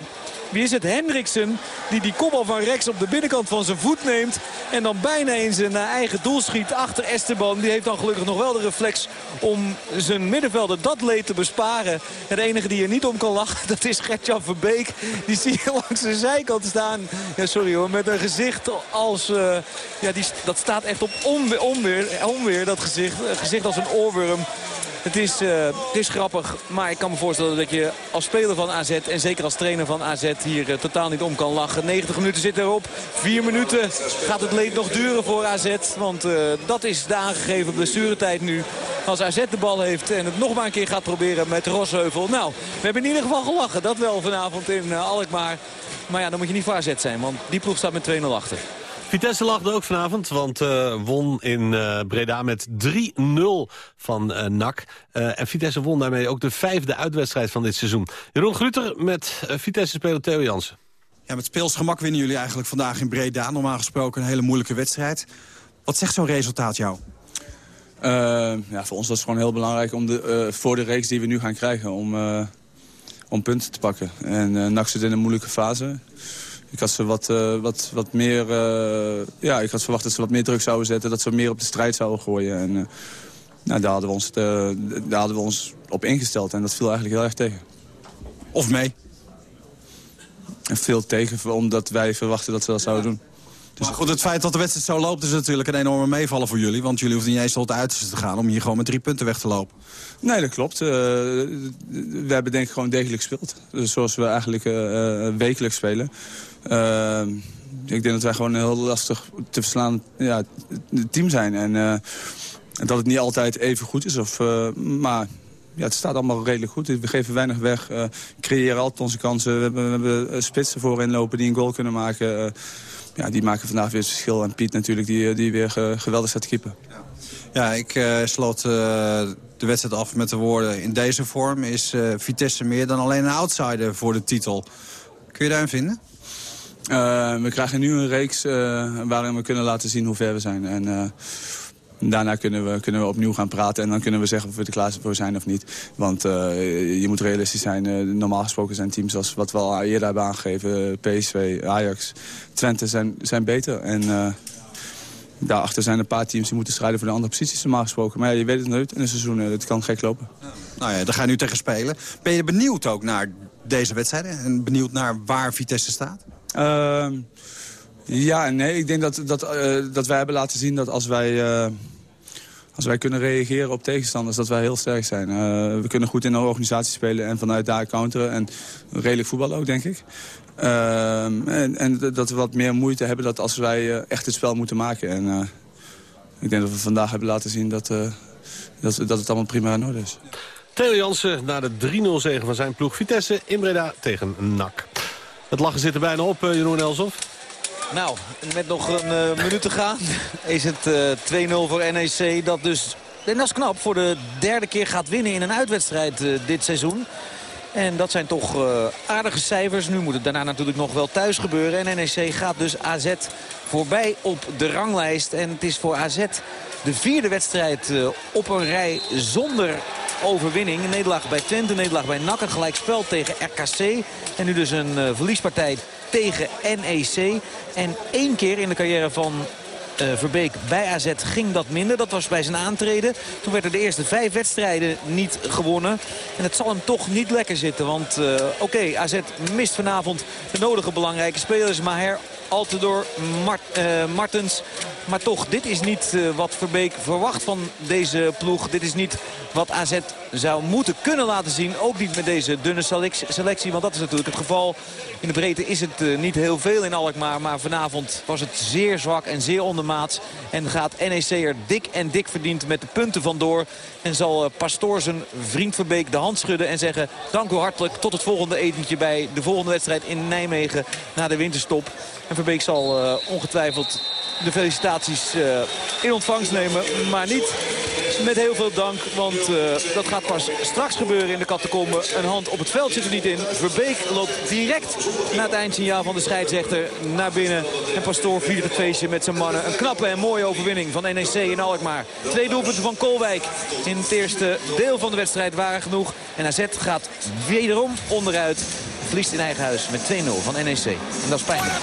wie is het? Hendriksen. Die die kopbal van Rex op de binnenkant van zijn voet neemt. En dan bijna in zijn eigen doel schiet achter Esteban. Die heeft dan gelukkig nog wel de reflex om zijn middenvelder dat leed te besparen. En de enige die er niet om kan lachen, dat is Gertjan Verbeek. Die zie je langs de zijkant staan. Ja, sorry hoor, met een gezicht als... Uh, ja, die, dat staat echt op onweer, onweer, onweer dat gezicht. Een gezicht als een oorworm. Het is, uh, het is grappig, maar ik kan me voorstellen dat je als speler van AZ... en zeker als trainer van AZ hier uh, totaal niet om kan lachen. 90 minuten zitten erop. 4 minuten gaat het leed nog duren voor AZ. Want uh, dat is de aangegeven blessuretijd nu. Als AZ de bal heeft en het nog maar een keer gaat proberen met Rosheuvel. Nou, we hebben in ieder geval gelachen. Dat wel vanavond in Alkmaar. Maar ja, dan moet je niet voor AZ zijn, want die ploeg staat met 2-0 achter. Vitesse lachte ook vanavond, want uh, won in uh, Breda met 3-0 van uh, NAC. en Vitesse won daarmee ook de vijfde uitwedstrijd van dit seizoen. Jeroen Gruter met Vitesse-speler Theo Jansen. Ja, met speelsgemak winnen jullie eigenlijk vandaag in Breda. Normaal gesproken een hele moeilijke wedstrijd. Wat zegt zo'n resultaat jou? ja, voor ons was het gewoon heel belangrijk om de, voor de reeks die we nu gaan krijgen... om, om punten te pakken. En NAC zit in een moeilijke fase. Ik had ze wat, uh, wat, wat meer... Uh, ja, ik had verwacht dat ze wat meer druk zouden zetten. Dat ze meer op de strijd zouden gooien. En, uh, nou, daar, hadden we ons, daar hadden we ons op ingesteld. En dat viel eigenlijk heel erg tegen. Of mee? En veel tegen, omdat wij verwachten dat ze dat zouden doen. Dus goed, het feit dat de wedstrijd zo loopt is natuurlijk een enorme meevallen voor jullie. Want jullie hoeven niet eens tot de uiterste te gaan om hier gewoon met drie punten weg te lopen. Nee, dat klopt. Uh, we hebben denk ik gewoon degelijk gespeeld. Dus zoals we eigenlijk uh, wekelijks spelen. Uh, ik denk dat wij gewoon een heel lastig te verslaan ja, team zijn. En dat het niet altijd even goed is. Of, maar ja, het staat allemaal redelijk goed. We geven weinig weg, creëren altijd onze kansen. We hebben, we hebben spitsen voorin lopen die een goal kunnen maken ja, die maken vandaag weer het verschil. En Piet natuurlijk, die, eh, die weer geweldig staat te keeper. Ja, ik uh, sloot uh, de wedstrijd af met de woorden... in deze vorm is uh, Vitesse meer dan alleen een outsider voor de titel. Kun je daarin vinden? We krijgen nu een reeks waarin we kunnen laten zien hoe ver we zijn. En daarna kunnen we, kunnen we opnieuw gaan praten en dan kunnen we zeggen of we er klaar voor zijn of niet. Want je moet realistisch zijn. Normaal gesproken zijn teams als wat we al eerder hebben aangegeven, PSV, Ajax, Twente zijn, zijn beter. En uh, daarachter zijn een paar teams die moeten strijden voor de andere posities normaal gesproken. Maar ja, je weet het nooit in een seizoen, het kan gek lopen. Nou ja, daar ga je nu tegen spelen. Ben je benieuwd ook naar deze wedstrijden en benieuwd naar waar Vitesse staat? Ehm, ja nee. Ik denk dat, dat, dat wij hebben laten zien dat als wij als wij kunnen reageren op tegenstanders, dat wij heel sterk zijn. Uh, we kunnen goed in de organisatie spelen en vanuit daar counteren. En redelijk voetbal ook, denk ik. Uh, en, en, dat we wat meer moeite hebben dat als wij echt het spel moeten maken. En ik denk dat we vandaag hebben laten zien dat, dat, dat het allemaal prima in orde is. Theo Jansen na de 3-0 zegen van zijn ploeg Vitesse in Breda tegen NAC. Het lachen zit er bijna op, Jeroen Elsof. Nou, met nog een uh, minuut te gaan is het uh, 2-0 voor NEC. Dat dus, en dat is knap, voor de derde keer gaat winnen in een uitwedstrijd dit seizoen. En dat zijn toch aardige cijfers. Nu moet het daarna natuurlijk nog wel thuis gebeuren. En NEC gaat dus AZ voorbij op de ranglijst. En het is voor AZ de vierde wedstrijd op een rij zonder overwinning. Een nederlaag bij Twente, een nederlaag bij NAC. Een gelijkspel tegen RKC. En nu dus een verliespartij tegen NEC. En één keer in de carrière van uh, Verbeek bij AZ ging dat minder. Dat was bij zijn aantreden. Toen werden de eerste vijf wedstrijden niet gewonnen. En het zal hem toch niet lekker zitten. Want uh, oké, AZ mist vanavond de nodige belangrijke spelers. Maher, Altidor, Mart, uh, Martens. Maar toch, dit is niet wat Verbeek verwacht van deze ploeg. Dit is niet wat AZ zou moeten kunnen laten zien. Ook niet met deze dunne selectie. Want dat is natuurlijk het geval. In de breedte is het uh, niet heel veel in Alkmaar. Maar vanavond was het zeer zwak en zeer ondermaats. En gaat NEC er dik en dik verdiend met de punten vandoor. En zal uh, Pastoor zijn vriend Verbeek de hand schudden en zeggen... dank u hartelijk tot het volgende etentje bij de volgende wedstrijd in Nijmegen na de winterstop. En Verbeek zal uh, ongetwijfeld de felicitaties in ontvangst nemen. Maar niet met heel veel dank, want dat gaat pas straks gebeuren in de catacombe. Een hand op het veld zit er niet in. Verbeek loopt direct na het eindsignaal van de scheidsrechter naar binnen. En Pastoor viert het feestje met zijn mannen. Een knappe en mooie overwinning van NEC in Alkmaar. Twee doelpunten van Kolwijk in het eerste deel van de wedstrijd waren genoeg. En AZ gaat wederom onderuit. Verliest in eigen huis met 2-0 van NEC. En dat is pijnlijk.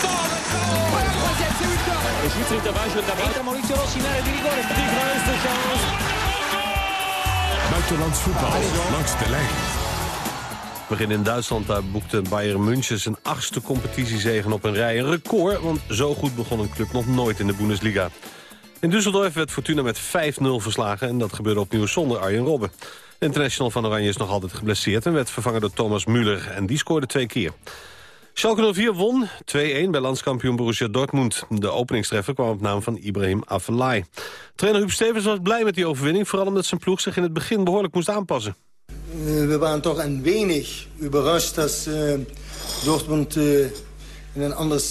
Buitenlands voetbal langs de lijn. We beginnen in Duitsland. Daar boekte Bayern München zijn achtste competitiezegen op een rij. Een record, want zo goed begon een club nog nooit in de Bundesliga. In Düsseldorf werd Fortuna met 5-0 verslagen... en dat gebeurde opnieuw zonder Arjen Robben. International van Oranje is nog altijd geblesseerd... en werd vervangen door Thomas Müller en die scoorde twee keer. Schalke 04 won 2-1 bij landskampioen Borussia Dortmund. De openingstreffer kwam op naam van Ibrahim Afellay. Trainer Huub Stevens was blij met die overwinning... vooral omdat zijn ploeg zich in het begin behoorlijk moest aanpassen. We waren toch een wenig überrascht dat uh, Dortmund uh, in een andere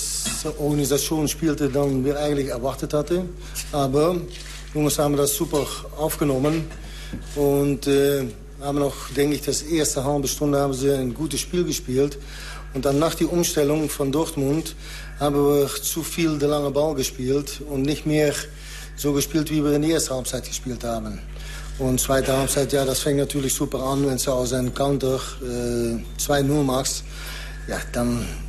organisatie speelde dan we eigenlijk erwartet hadden. Maar jongens hebben dat super afgenomen. En uh, hebben nog, denk ik, das eerste halbe Stunde hebben ze een goed spel gespeeld. Und dann nach der Umstellung von Dortmund haben wir zu viel de lange Ball gespielt und nicht mehr so gespielt, wie wir in der ersten Halbzeit gespielt haben. Und zweite Halbzeit, ja, das fängt natürlich super an, wenn du aus einem Counter äh, 2-0 machst. Ja,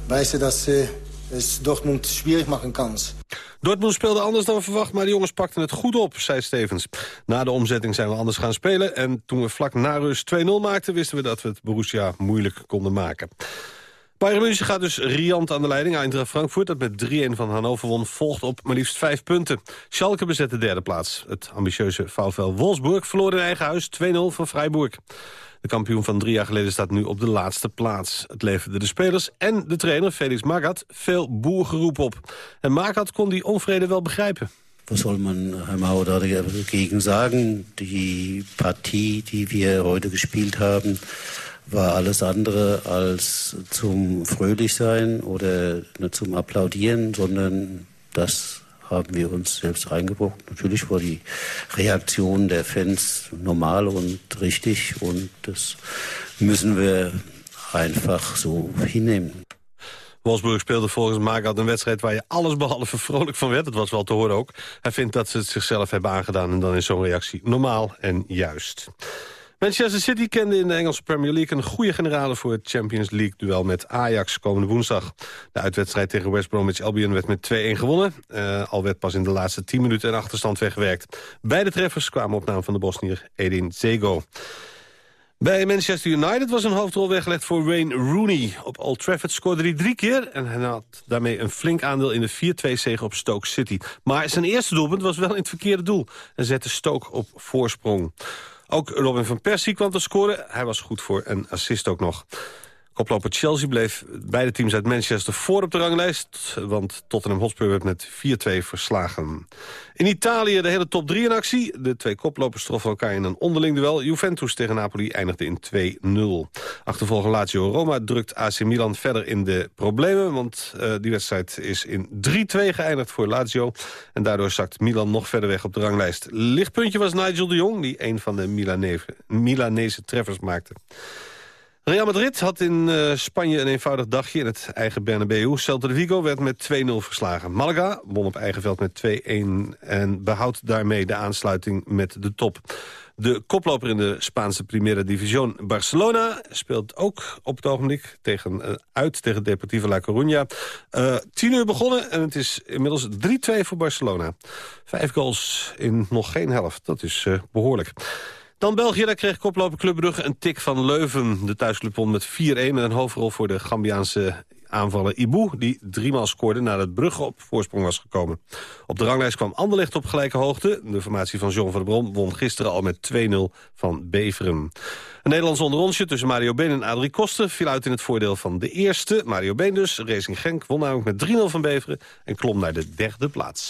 weißt du, dass äh, es Dortmund schwierig machen kannst. Dortmund speelde anders dan verwacht, maar de jongens pakten het goed op, zei Stevens. Na de omzetting zijn we anders gaan spelen. En toen we vlak na rust 2-0 maakten, wisten we dat we het Borussia moeilijk konden maken. Bayern München gaat dus riant aan de leiding. Eindracht Frankfurt, dat met 3-1 van Hannover won, volgt op maar liefst 5 punten. Schalke bezet de derde plaats. Het ambitieuze VfL Wolfsburg verloor in eigen huis 2-0 van Freiburg. De kampioen van drie jaar geleden staat nu op de laatste plaats. Het leverde de spelers en de trainer Felix Magath veel boergeroep op. En Magath kon die onvrede wel begrijpen. Was soll man dagegen sagen? Die Partie, die wir heute gespielt haben, war alles andere als zum Fröhlichsein oder zum Applaudieren, sondern das haben wir uns selbst eingebrockt. Natürlich war die Reaktion der Fans normal und richtig und das müssen wir einfach so hinnehmen. Wolfsburg speelde volgens Magaat een wedstrijd waar je alles behalve vrolijk van werd. Dat was wel te horen ook. Hij vindt dat ze het zichzelf hebben aangedaan en dan is zo'n reactie normaal en juist. Manchester City kende in de Engelse Premier League een goede generale voor het Champions League-duel met Ajax komende woensdag. De uitwedstrijd tegen West Bromwich Albion werd met 2-1 gewonnen. Uh, al werd pas in de laatste 10 minuten een achterstand weggewerkt. Beide treffers kwamen op naam van de Bosnier Edin Zego. Bij Manchester United was een hoofdrol weggelegd voor Wayne Rooney. Op Old Trafford scoorde hij drie keer en hij had daarmee een flink aandeel in de 4-2-zege op Stoke City. Maar zijn eerste doelpunt was wel in het verkeerde doel en zette Stoke op voorsprong. Ook Robin van Persie kwam te scoren. Hij was goed voor een assist ook nog. Koploper Chelsea bleef beide teams uit Manchester voor op de ranglijst... want Tottenham Hotspur werd met 4-2 verslagen. In Italië de hele top 3 in actie. De twee koplopers troffen elkaar in een onderling duel. Juventus tegen Napoli eindigde in 2-0. Achtervolger Lazio Roma drukt AC Milan verder in de problemen... want uh, die wedstrijd is in 3-2 geëindigd voor Lazio. En daardoor zakt Milan nog verder weg op de ranglijst. Lichtpuntje was Nigel de Jong... die een van de Milanese treffers maakte. Real Madrid had in uh, Spanje een eenvoudig dagje in het eigen Bernabeu. Celta de Vigo werd met 2-0 verslagen. Malaga won op eigen veld met 2-1 en behoudt daarmee de aansluiting met de top. De koploper in de Spaanse Primera División, Barcelona, speelt ook op het ogenblik tegen, uh, uit tegen Deportivo La Coruña. Uh, tien uur begonnen en het is inmiddels 3-2 voor Barcelona. Vijf goals in nog geen helft, dat is behoorlijk. Dan België, daar kreeg koploper Club Brugge een tik van Leuven. De thuisclub won met 4-1 met een hoofdrol voor de Gambiaanse aanvaller Ibu... die driemaal scoorde nadat Brugge op voorsprong was gekomen. Op de ranglijst kwam Anderlecht op gelijke hoogte. De formatie van John van der Brom won gisteren al met 2-0 van Beveren. Een Nederlands onderrondje tussen Mario Been en Adrie Koster... viel uit in het voordeel van de eerste, Mario Been dus. Racing Genk won namelijk met 3-0 van Beveren... en klom naar de derde plaats.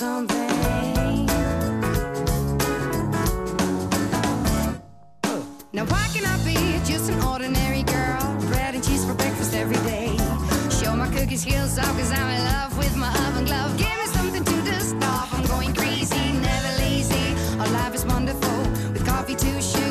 Little. Now why can I be just an ordinary girl? Bread and cheese for breakfast every day. Show my cookie skills off cause I'm in love with my oven glove. Give me something to dust off. I'm going crazy, never lazy. Our life is wonderful. With coffee, two sugars,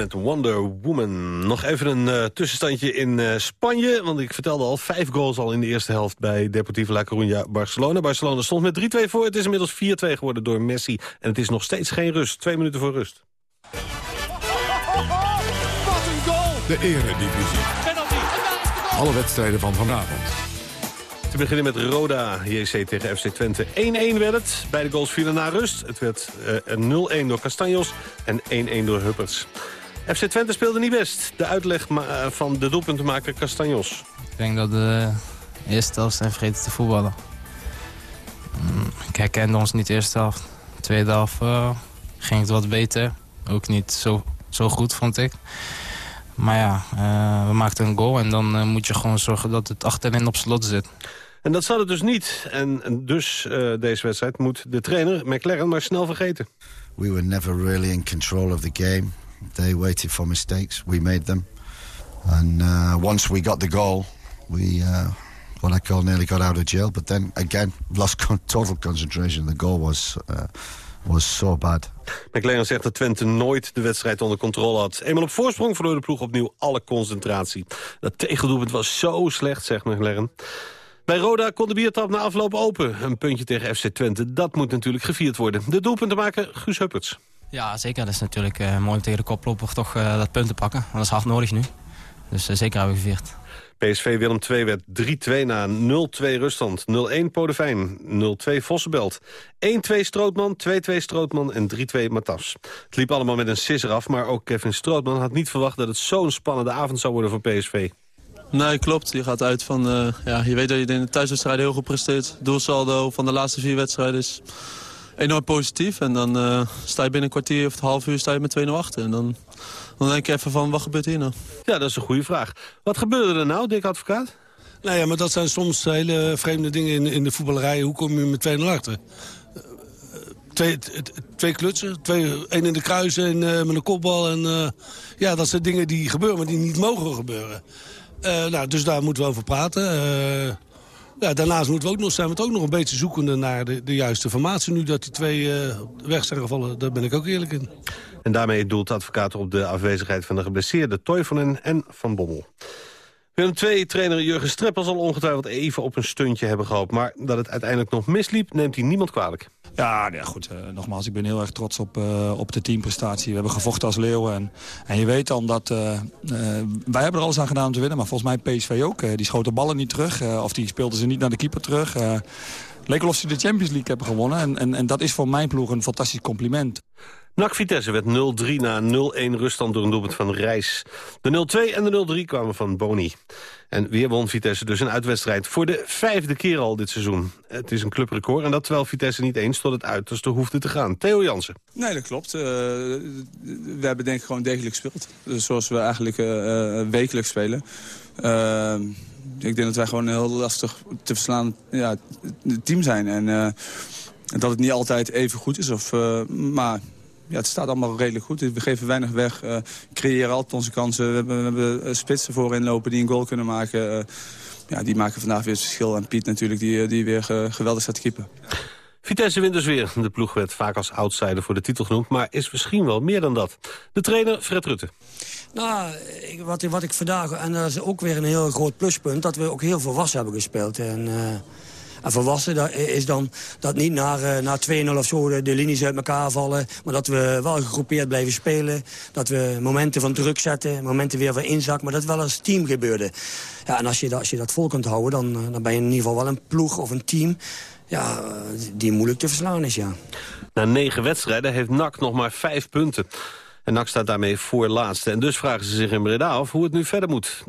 met Wonder Woman. Nog even een eh, tussenstandje in eh, Spanje. Want ik vertelde al, vijf goals al in de eerste helft... bij Deportivo La Coruña Barcelona. Barcelona stond met 3-2 voor. Het is inmiddels 4-2 geworden door Messi. En het is nog steeds geen rust. Twee minuten voor rust. Wat een goal! De eredivisie. Alle wedstrijden van vanavond. Te beginnen met Roda, JC tegen FC Twente. 1-1 werd het. Beide goals vielen na rust. Het werd eh, 0-1 door Castanjos en 1-1 door Hupperts. FC Twente speelde niet best. De uitleg eh, van de doelpuntenmaker Castanjos. Ik denk dat de eerste helft zijn vergeten te voetballen. Mm, Ik herkende ons niet de eerste helft. De tweede helft eh, ging het wat beter. Ook niet zo, zo goed, vond ik. Maar ja, eh, we maakten een goal en dan moet je gewoon zorgen dat het achterin op slot zit. En dat zat het dus niet. En dus eh, deze wedstrijd moet de trainer McLaren maar snel vergeten. We were never really in control of the game. They waited for mistakes. We made them. And uh, once we got the goal, we, uh, what I call, nearly got out of jail. But then again, lost total concentration. The goal was, uh, was so bad. McLaren zegt dat Twente nooit de wedstrijd onder controle had. Eenmaal op voorsprong verloor de ploeg opnieuw alle concentratie. Dat tegendoelpunt was zo slecht, zegt McLaren. Bij Roda kon de biertap na afloop open. Een puntje tegen FC Twente, dat moet natuurlijk gevierd worden. De doelpuntenmaker Guus Hupperts. Ja, zeker. Dat is natuurlijk eh, mooi om tegen de koploper toch eh, dat punt te pakken. Want dat is hard nodig nu. Dus eh, zeker hebben we gevierd. PSV Willem II werd 3-2 na 0-2 ruststand. 0-1 Podevijn, 0-2 Vossenbelt. 1-2 Strootman, 2-2 Strootman en 3-2 Matas. Het liep allemaal met een sisser af, maar ook Kevin Strootman had niet verwacht... dat het zo'n spannende avond zou worden voor PSV. Nee, klopt. Je gaat uit van... Uh, ja, je weet dat je in de thuiswedstrijden heel goed presteert. Doelsaldo van de laatste vier wedstrijden is enorm positief. En dan uh, sta je binnen een kwartier of een half uur sta je met 2-0 achter. En dan, dan denk je even van, wat gebeurt hier nou? Ja, dat is een goede vraag. Wat gebeurde er nou, Dick Advocaat? Nou ja, maar dat zijn soms hele vreemde dingen in, in de voetballerij. Hoe kom je met 2-0 achter? Twee, twee klutsen, twee, één in de kruisen en uh, met een kopbal. En, uh, ja, dat zijn dingen die gebeuren, maar die niet mogen gebeuren. Uh, nou, dus daar moeten we over praten. Ja, daarnaast moeten we ook nog, zijn we het ook nog een beetje zoekende naar de, de juiste formatie. Nu dat die twee weg zijn gevallen, daar ben ik ook eerlijk in. En daarmee doelt de advocaat op de afwezigheid van de geblesseerde Toivonen en Van Bommel. Willem twee trainer Jurgen Streppel zal ongetwijfeld even op een stuntje hebben gehoopt. Maar dat het uiteindelijk nog misliep, neemt hij niemand kwalijk. Ja, ja goed. Uh, nogmaals, ik ben heel erg trots op, uh, op de teamprestatie. We hebben gevochten als leeuwen. En, en je weet dan dat... Uh, wij hebben er alles aan gedaan om te winnen. Maar volgens mij PSV ook. die schoten ballen niet terug. of die speelden ze niet naar de keeper terug. leek alsof ze de Champions League hebben gewonnen. En, en, en dat is voor mijn ploeg een fantastisch compliment. NAC Vitesse werd 0-3 na 0-1 ruststand door een doelpunt van Reis. De 0-2 en de 0-3 kwamen van Boni. En weer won Vitesse dus een uitwedstrijd voor de vijfde keer al dit seizoen. Het is een clubrecord en dat terwijl Vitesse niet eens tot het uiterste hoefde te gaan. Theo Jansen. Nee, dat klopt. Uh, we hebben denk ik gewoon degelijk gespeeld. Dus zoals we eigenlijk uh, wekelijks spelen. Ik denk dat wij gewoon heel lastig te verslaan ja, team zijn. En dat het niet altijd even goed is. Of, maar ja, het staat allemaal redelijk goed. We geven weinig weg, uh, creëren altijd onze kansen. We hebben, we hebben eh, spitsen voorin lopen die een goal kunnen maken. Uh, ja, die maken vandaag weer het verschil. En Piet natuurlijk, die, die weer geweldig staat te keeper. Vitesse wint dus weer. De ploeg werd vaak als outsider voor de titel genoemd... maar is misschien wel meer dan dat. De trainer Fred Rutte. Nou, wat, wat ik vandaag... en dat is ook weer een heel groot pluspunt... dat we ook heel volwassen hebben gespeeld. En... En volwassen is dan dat niet naar, uh, naar 2-0 of zo de, linies uit elkaar vallen. Maar dat we wel gegroepeerd blijven spelen. Dat we momenten van druk zetten, momenten weer van inzak. Maar dat wel als team gebeurde. Ja, en als je, dat, als je dat vol kunt houden, dan, eh, dan ben je in ieder geval wel een ploeg of een team... Ja, die moeilijk te verslaan is, ja. Na negen wedstrijden heeft NAC nog maar vijf punten. En NAC staat daarmee voor laatste. En dus vragen ze zich in Breda af hoe het nu verder moet.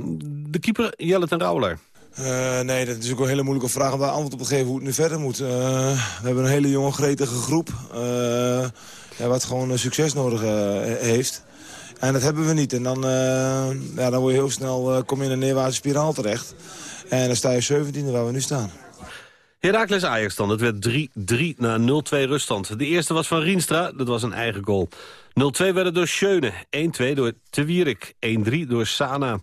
De keeper Jelle ten Rauwelaar. Uh, nee, dat is ook een hele moeilijke vraag om antwoord op te geven hoe het nu verder moet. Uh, we hebben een hele jonge, gretige groep. Uh, ja, wat gewoon succes nodig heeft. En dat hebben we niet. En dan, ja, dan word je heel snel, kom je in een neerwaartse spiraal terecht. En dan sta je 17e waar we nu staan. Herakles Ajax dan. Het werd 3-3 na 0-2 ruststand. De eerste was van Rienstra, dat was een eigen goal. 0-2 werden door Schöne, 1-2 door Te Wierik, 1-3 door Sana.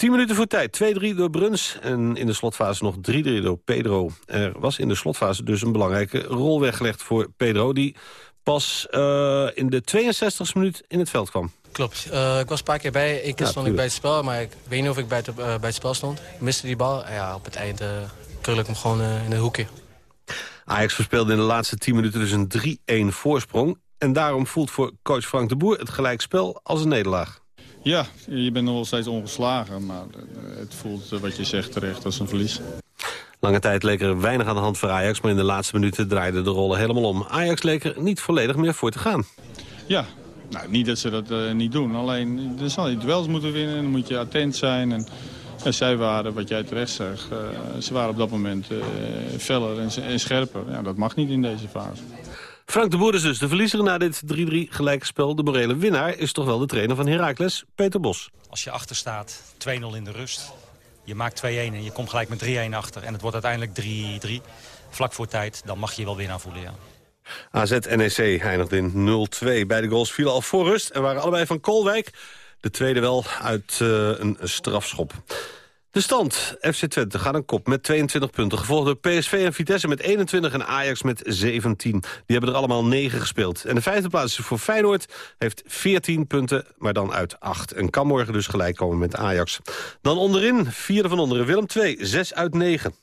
10 minuten voor tijd. 2-3 door Bruns en in de slotfase nog 3-3 door Pedro. Er was in de slotfase dus een belangrijke rol weggelegd voor Pedro... die pas uh, in de 62e minuut in het veld kwam. Klopt. Uh, ik was een paar keer bij. Ik ja, stond ik bij het spel, maar ik weet niet of ik bij het, uh, bij het spel stond. Ik miste die bal. Ja, op het eind krul ik hem gewoon in het hoekje. Ajax verspeelde in de laatste 10 minuten dus een 3-1 voorsprong. En daarom voelt voor coach Frank de Boer het gelijkspel als een nederlaag. Ja, je bent nog wel steeds ongeslagen, maar het voelt eh, wat je zegt terecht als een verlies. Lange tijd leek er weinig aan de hand voor Ajax, maar in de laatste minuten draaiden de rollen helemaal om. Ajax leek er niet volledig meer voor te gaan. Ja, nou, niet dat ze dat uh, niet doen. Alleen, er zal je duels moeten winnen, dan moet je attent zijn. En, en zij waren, wat jij terecht zegt, uh, ze waren op dat moment uh, feller en, en scherper. Ja, dat mag niet in deze fase. Frank de Boer is dus de verliezer na dit 3-3 gelijkspel. De morele winnaar is toch wel de trainer van Heracles, Peter Bos. Als je achter staat, 2-0 in de rust. Je maakt 2-1 en je komt gelijk met 3-1 achter. En het wordt uiteindelijk 3-3. Vlak voor tijd, dan mag je je wel winnaar voelen, ja. AZ-NEC eindigde in 0-2. Beide goals vielen al voor rust en waren allebei van Kolwijk. De tweede wel uit uh, een strafschop. De stand. FC Twente gaat een kop met 22 punten. Gevolgd door PSV en Vitesse met 21 en Ajax met 17. Die hebben er allemaal 9 gespeeld. En de vijfde plaats is voor Feyenoord. Heeft 14 punten, maar dan uit 8. En kan morgen dus gelijk komen met Ajax. Dan onderin, vierde van onderen, Willem 2, 6 uit 9.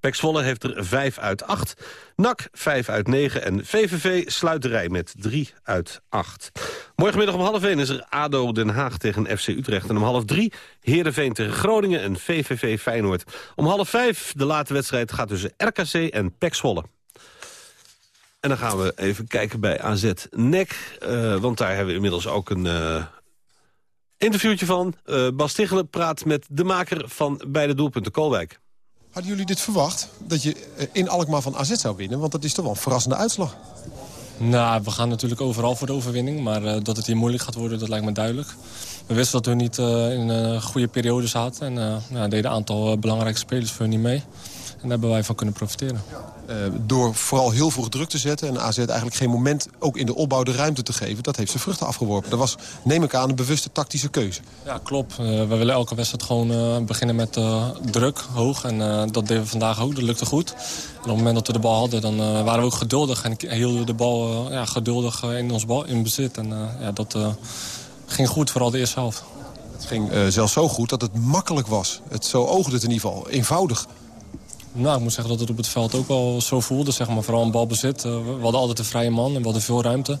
Pek Zwolle heeft er 5 uit 8. NAC 5 uit 9 en VVV sluit de rij met 3 uit 8. Morgenmiddag om half 1 is er ADO Den Haag tegen FC Utrecht. En om half 3 Heerenveen tegen Groningen en VVV Feyenoord. Om half 5 de late wedstrijd gaat tussen RKC en Pek Zwolle. En dan gaan we even kijken bij AZ NEC. Uh, want daar hebben we inmiddels ook een uh, interviewtje van. Uh, Bas Tichelen praat met de maker van beide doelpunten, Kolwijk. Hadden jullie dit verwacht? Dat je in Alkmaar van AZ zou winnen? Want dat is toch wel een verrassende uitslag. Nou, we gaan natuurlijk overal voor de overwinning. Maar uh, dat het hier moeilijk gaat worden, dat lijkt me duidelijk. We wisten dat we niet uh, in een goede periode zaten. En uh, deden een aantal belangrijke spelers voor niet mee. En daar hebben wij van kunnen profiteren. Uh, door vooral heel vroeg druk te zetten en AZ eigenlijk geen moment... ook in de opbouw de ruimte te geven, dat heeft zijn vruchten afgeworpen. Dat was, neem ik aan, een bewuste tactische keuze. Ja, klopt. Uh, we willen elke wedstrijd gewoon uh, beginnen met druk, hoog. En dat deden we vandaag ook, dat lukte goed. En op het moment dat we de bal hadden, dan waren we ook geduldig... en hielden we de bal ja, geduldig in ons bal in bezit. En ja, dat ging goed, vooral de eerste helft. Het ging zelfs zo goed dat het makkelijk was. Het, zo oogde het in ieder geval, eenvoudig. Nou, ik moet zeggen dat het op het veld ook wel zo voelde. Zeg maar. Vooral een balbezit. Uh, we hadden altijd een vrije man en we hadden veel ruimte.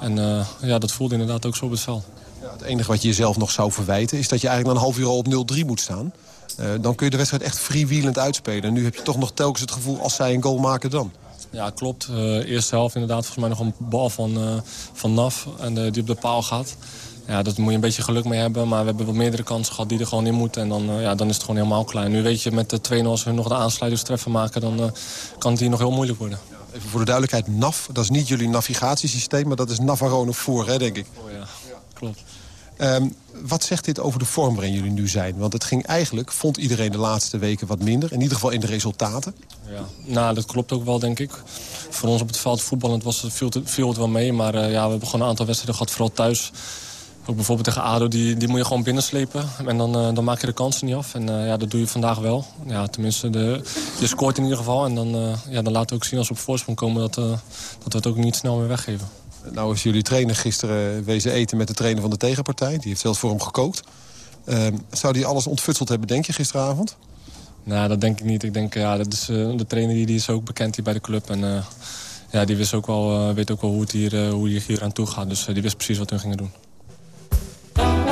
En uh, ja, dat voelde inderdaad ook zo op het veld. Ja, het enige wat je jezelf nog zou verwijten... is dat je eigenlijk na een half uur al op 0-3 moet staan. Uh, dan kun je de wedstrijd echt freewheelend uitspelen. En nu heb je toch nog telkens het gevoel als zij een goal maken dan. Ja, klopt. eerste helft inderdaad volgens mij nog een bal van, van Naf. En die op de paal gaat. Ja, dat moet je een beetje geluk mee hebben. Maar we hebben wel meerdere kansen gehad die er gewoon in moeten. En dan, uh, ja, dan is het gewoon helemaal klein. Nu weet je, met de 2-0 als we nog de aansluitingstreffer maken... dan uh, kan het hier nog heel moeilijk worden. Even voor de duidelijkheid, NAF, dat is niet jullie navigatiesysteem... maar dat is Navarone voor, hè, denk ik. Oh ja, klopt. Um, wat zegt dit over de vorm waarin jullie nu zijn? Want het ging eigenlijk, vond iedereen de laatste weken wat minder. In ieder geval in de resultaten. Ja, nou, dat klopt ook wel, denk ik. Voor ons op het veld voetballend was het, viel, het, viel het wel mee. Maar uh, ja, we hebben gewoon een aantal wedstrijden gehad, vooral thuis... Ook bijvoorbeeld tegen ADO, die, die moet je gewoon binnenslepen. En dan, uh, dan maak je de kansen niet af. En uh, ja, dat doe je vandaag wel. Ja, tenminste, de, je scoort in ieder geval. En dan, uh, ja, dan laten we ook zien als we op voorsprong komen... Dat, dat we het ook niet snel meer weggeven. Nou is jullie trainer gisteren wezen eten met de trainer van de tegenpartij. Die heeft zelfs voor hem gekookt. Ehm, zou die alles ontfutseld hebben, denk je, gisteravond? Nou, dat denk ik niet. Ik denk, ja, dat is, de trainer die, die is ook bekend hier bij de club. En ja, die wist ook wel, weet ook wel hoe het hier, hoe hier, hier aan toe gaat. Dus die wist precies wat we gingen doen. Bye.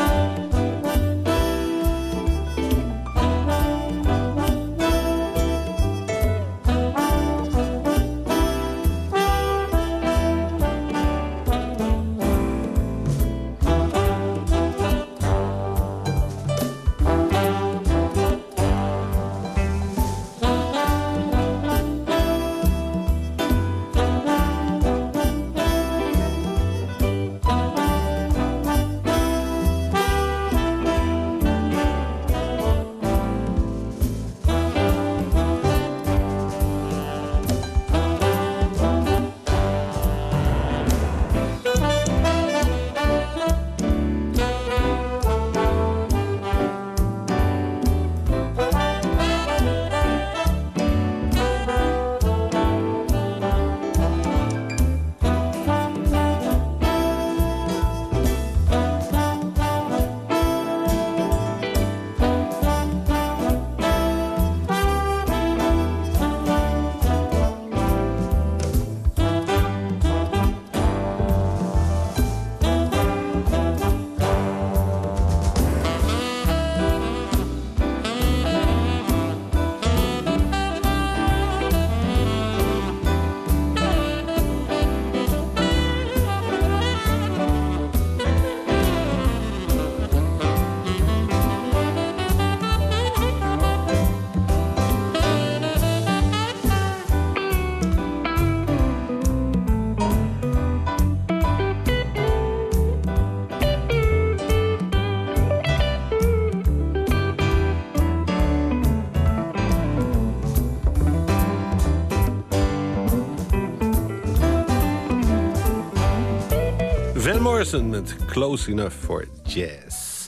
Van Morrison met Close Enough for Jazz.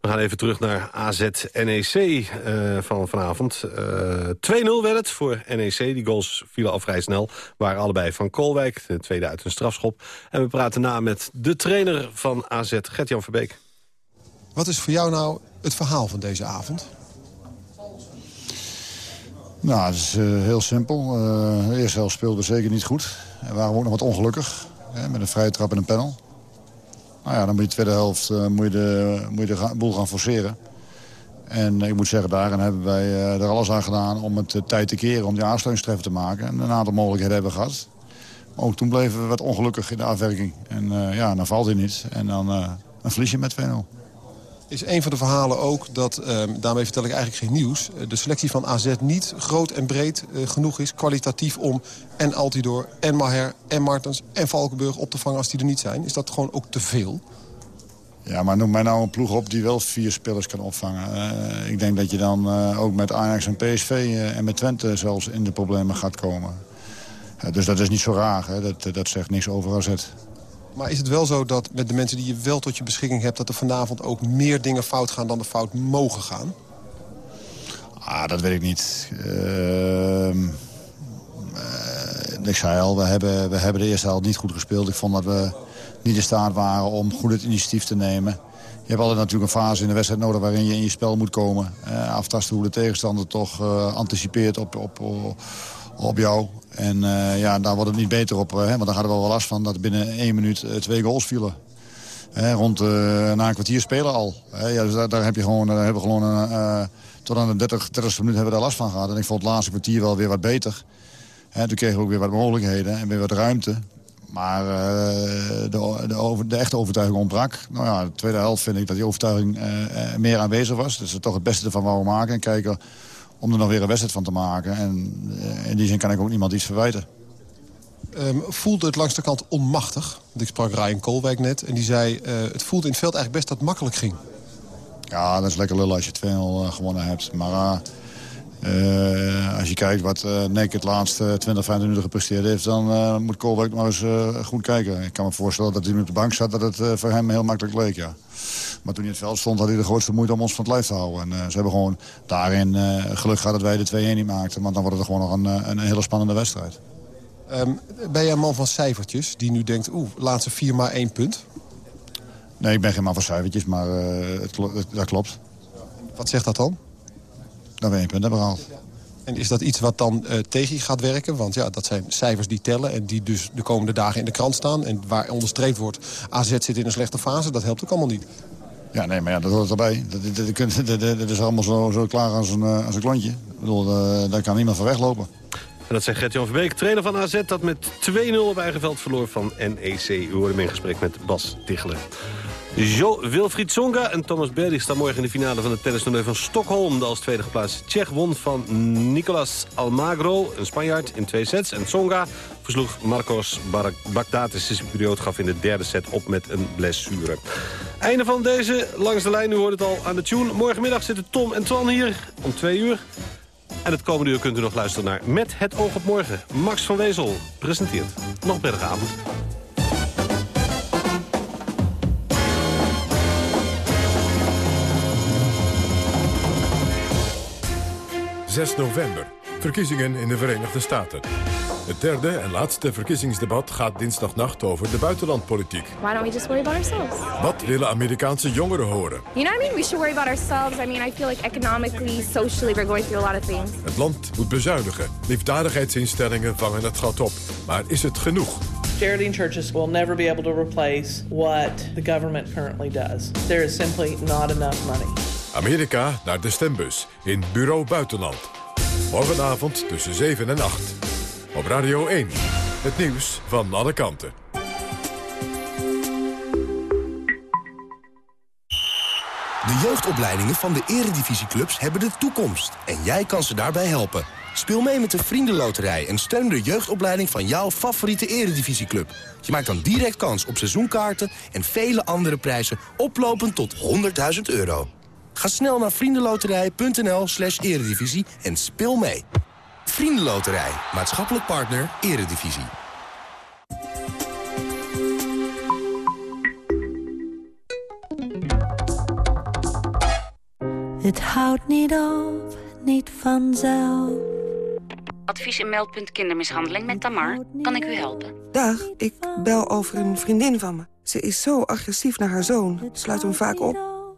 We gaan even terug naar AZ-NEC uh, van vanavond. Uh, 2-0 werd het voor NEC. Die goals vielen al vrij snel. Waren allebei van Kolwijk, de tweede uit een strafschop. En we praten na met de trainer van AZ, Gert-Jan Verbeek. Wat is voor jou nou het verhaal van deze avond? Nou, het is heel simpel. de eerste helft speelden we zeker niet goed. En waren we ook nog wat ongelukkig. Hè, met een vrije trap en een panel. Nou ja, dan moet je de tweede helft moet je de, moet je de boel gaan forceren. En ik moet zeggen, daarin hebben wij er alles aan gedaan om het tijd te keren... om die aansluitingstreffer te maken. En een aantal mogelijkheden hebben we gehad. Ook toen bleven we wat ongelukkig in de afwerking. En ja, dan valt hij niet. En dan, uh, dan verlies je met 2-0. Is een van de verhalen ook dat, uh, daarmee vertel ik eigenlijk geen nieuws... de selectie van AZ niet groot en breed genoeg is, kwalitatief... om en Altidor, en Maher, en Martens, en Valkenburg op te vangen als die er niet zijn? Is dat gewoon ook te veel? Ja, maar noem mij nou een ploeg op die wel vier spelers kan opvangen. ik denk dat je dan ook met Ajax en PSV en met Twente zelfs in de problemen gaat komen dus dat is niet zo raar. Hè? Dat, dat zegt niks over AZ. Maar is het wel zo dat met de mensen die je wel tot je beschikking hebt... dat er vanavond ook meer dingen fout gaan dan er fout mogen gaan? Ah, dat weet ik niet. Uh, uh, ik zei al, we hebben, we hebben de eerste helft niet goed gespeeld. Ik vond dat we niet in staat waren om goed het initiatief te nemen. Je hebt altijd natuurlijk een fase in de wedstrijd nodig waarin je in je spel moet komen. Uh, aftasten hoe de tegenstander toch uh, anticipeert op, op, op, op jou. En uh, ja, daar wordt het niet beter op. Hè, want dan hadden we wel last van dat binnen één minuut uh, twee goals vielen. Hè, rond na een kwartier spelen al. Hè, ja, dus daar, heb je gewoon, daar hebben we gewoon tot aan de 30, 30 minuut hebben we daar last van gehad. En ik vond het laatste kwartier wel weer wat beter. Hè, toen kregen we ook weer wat mogelijkheden en weer wat ruimte. Maar de, de, echte overtuiging ontbrak. Nou ja, de tweede helft vind ik dat die overtuiging meer aanwezig was. Dus we toch het beste ervan wouden maken. En kijken om er nog weer een wedstrijd van te maken. En eh, in die zin kan ik ook niemand iets verwijten. Um, voelde het langs de kant onmachtig? Want ik sprak Ryan Koolwijk net en die zei... Uh, het voelde in het veld eigenlijk best dat het makkelijk ging. Ja, dat is lekker lullen als je 2-0 uh, gewonnen hebt. Maar uh, als je kijkt wat uh, Nek het laatste 20, 25 minuten gepresteerd heeft... dan moet Koolwijk nog eens goed kijken. Ik kan me voorstellen dat hij nu op de bank zat... dat het voor hem heel makkelijk leek, ja. Maar toen hij in het veld stond, had hij de grootste moeite om ons van het lijf te houden. En ze hebben gewoon daarin geluk gehad dat wij de 2-1 niet maakten. Want dan wordt het gewoon nog een, eh, een hele spannende wedstrijd. Um, ben jij een man van cijfertjes die nu denkt, oeh, laatste vier maar één punt? Nee, ik ben geen man van cijfertjes, maar het, het, dat klopt. Wat zegt dat dan? En is dat iets wat dan uh, tegen je gaat werken? Want ja, dat zijn cijfers die tellen en die dus de komende dagen in de krant staan. En waar onderstreept wordt, AZ zit in een slechte fase. Dat helpt ook allemaal niet. Ja, nee, maar ja, dat hoort erbij. Dat, dat, dat, dat is allemaal zo, zo klaar als een, eh, als een klontje. Ik bedoel, uh, daar kan niemand van weglopen. En dat zei Gert-Jan Verbeek, trainer van AZ... dat met 2-0 op eigen veld verloor van NEC. U hoorde hem in gesprek met Bas Tichelen. Jo Wilfried Tsonga en Thomas Berdy staan morgen in de finale van het tennistoernooi van Stockholm. De als tweede geplaatste Tsjech won van Nicolas Almagro, een Spanjaard, in twee sets. En Tsonga versloeg Marcos Bagdatis. De Cypriot gaf in de derde set op met een blessure. Einde van deze langs de lijn, u hoort het al aan de tune. Morgenmiddag zitten Tom en Twan hier om twee uur. En het komende uur kunt u nog luisteren naar Met het oog op morgen. Max van Wezel presenteert. Nog prettige avond. 6 november. Verkiezingen in de Verenigde Staten. Het derde en laatste verkiezingsdebat gaat dinsdagnacht over de buitenlandpolitiek. Why don't we just worry about ourselves? Wat willen Amerikaanse jongeren horen? You know what I mean? We should worry about ourselves. I mean, I feel like economically, socially, we're going through a lot of things. Het land moet bezuinigen. Liefdadigheidsinstellingen vangen het gat op. Maar is het genoeg? Charity and churches will never be able to replace what the government currently does. There is simply not enough money. Amerika naar de stembus in Bureau Buitenland. Morgenavond tussen 7 en 8. Op Radio 1. Het nieuws van alle kanten. De jeugdopleidingen van de eredivisieclubs hebben de toekomst. En jij kan ze daarbij helpen. Speel mee met de Vriendenloterij en steun de jeugdopleiding van jouw favoriete eredivisieclub. Je maakt dan direct kans op seizoenkaarten en vele andere prijzen oplopend tot 100.000 euro. Ga snel naar vriendenloterij.nl slash eredivisie en speel mee. Vriendenloterij, maatschappelijk partner, eredivisie. Het houdt niet op, niet vanzelf. Advies en meldpunt kindermishandeling met Tamar. Kan ik u helpen? Dag, ik bel over een vriendin van me. Ze is zo agressief naar haar zoon, sluit hem vaak op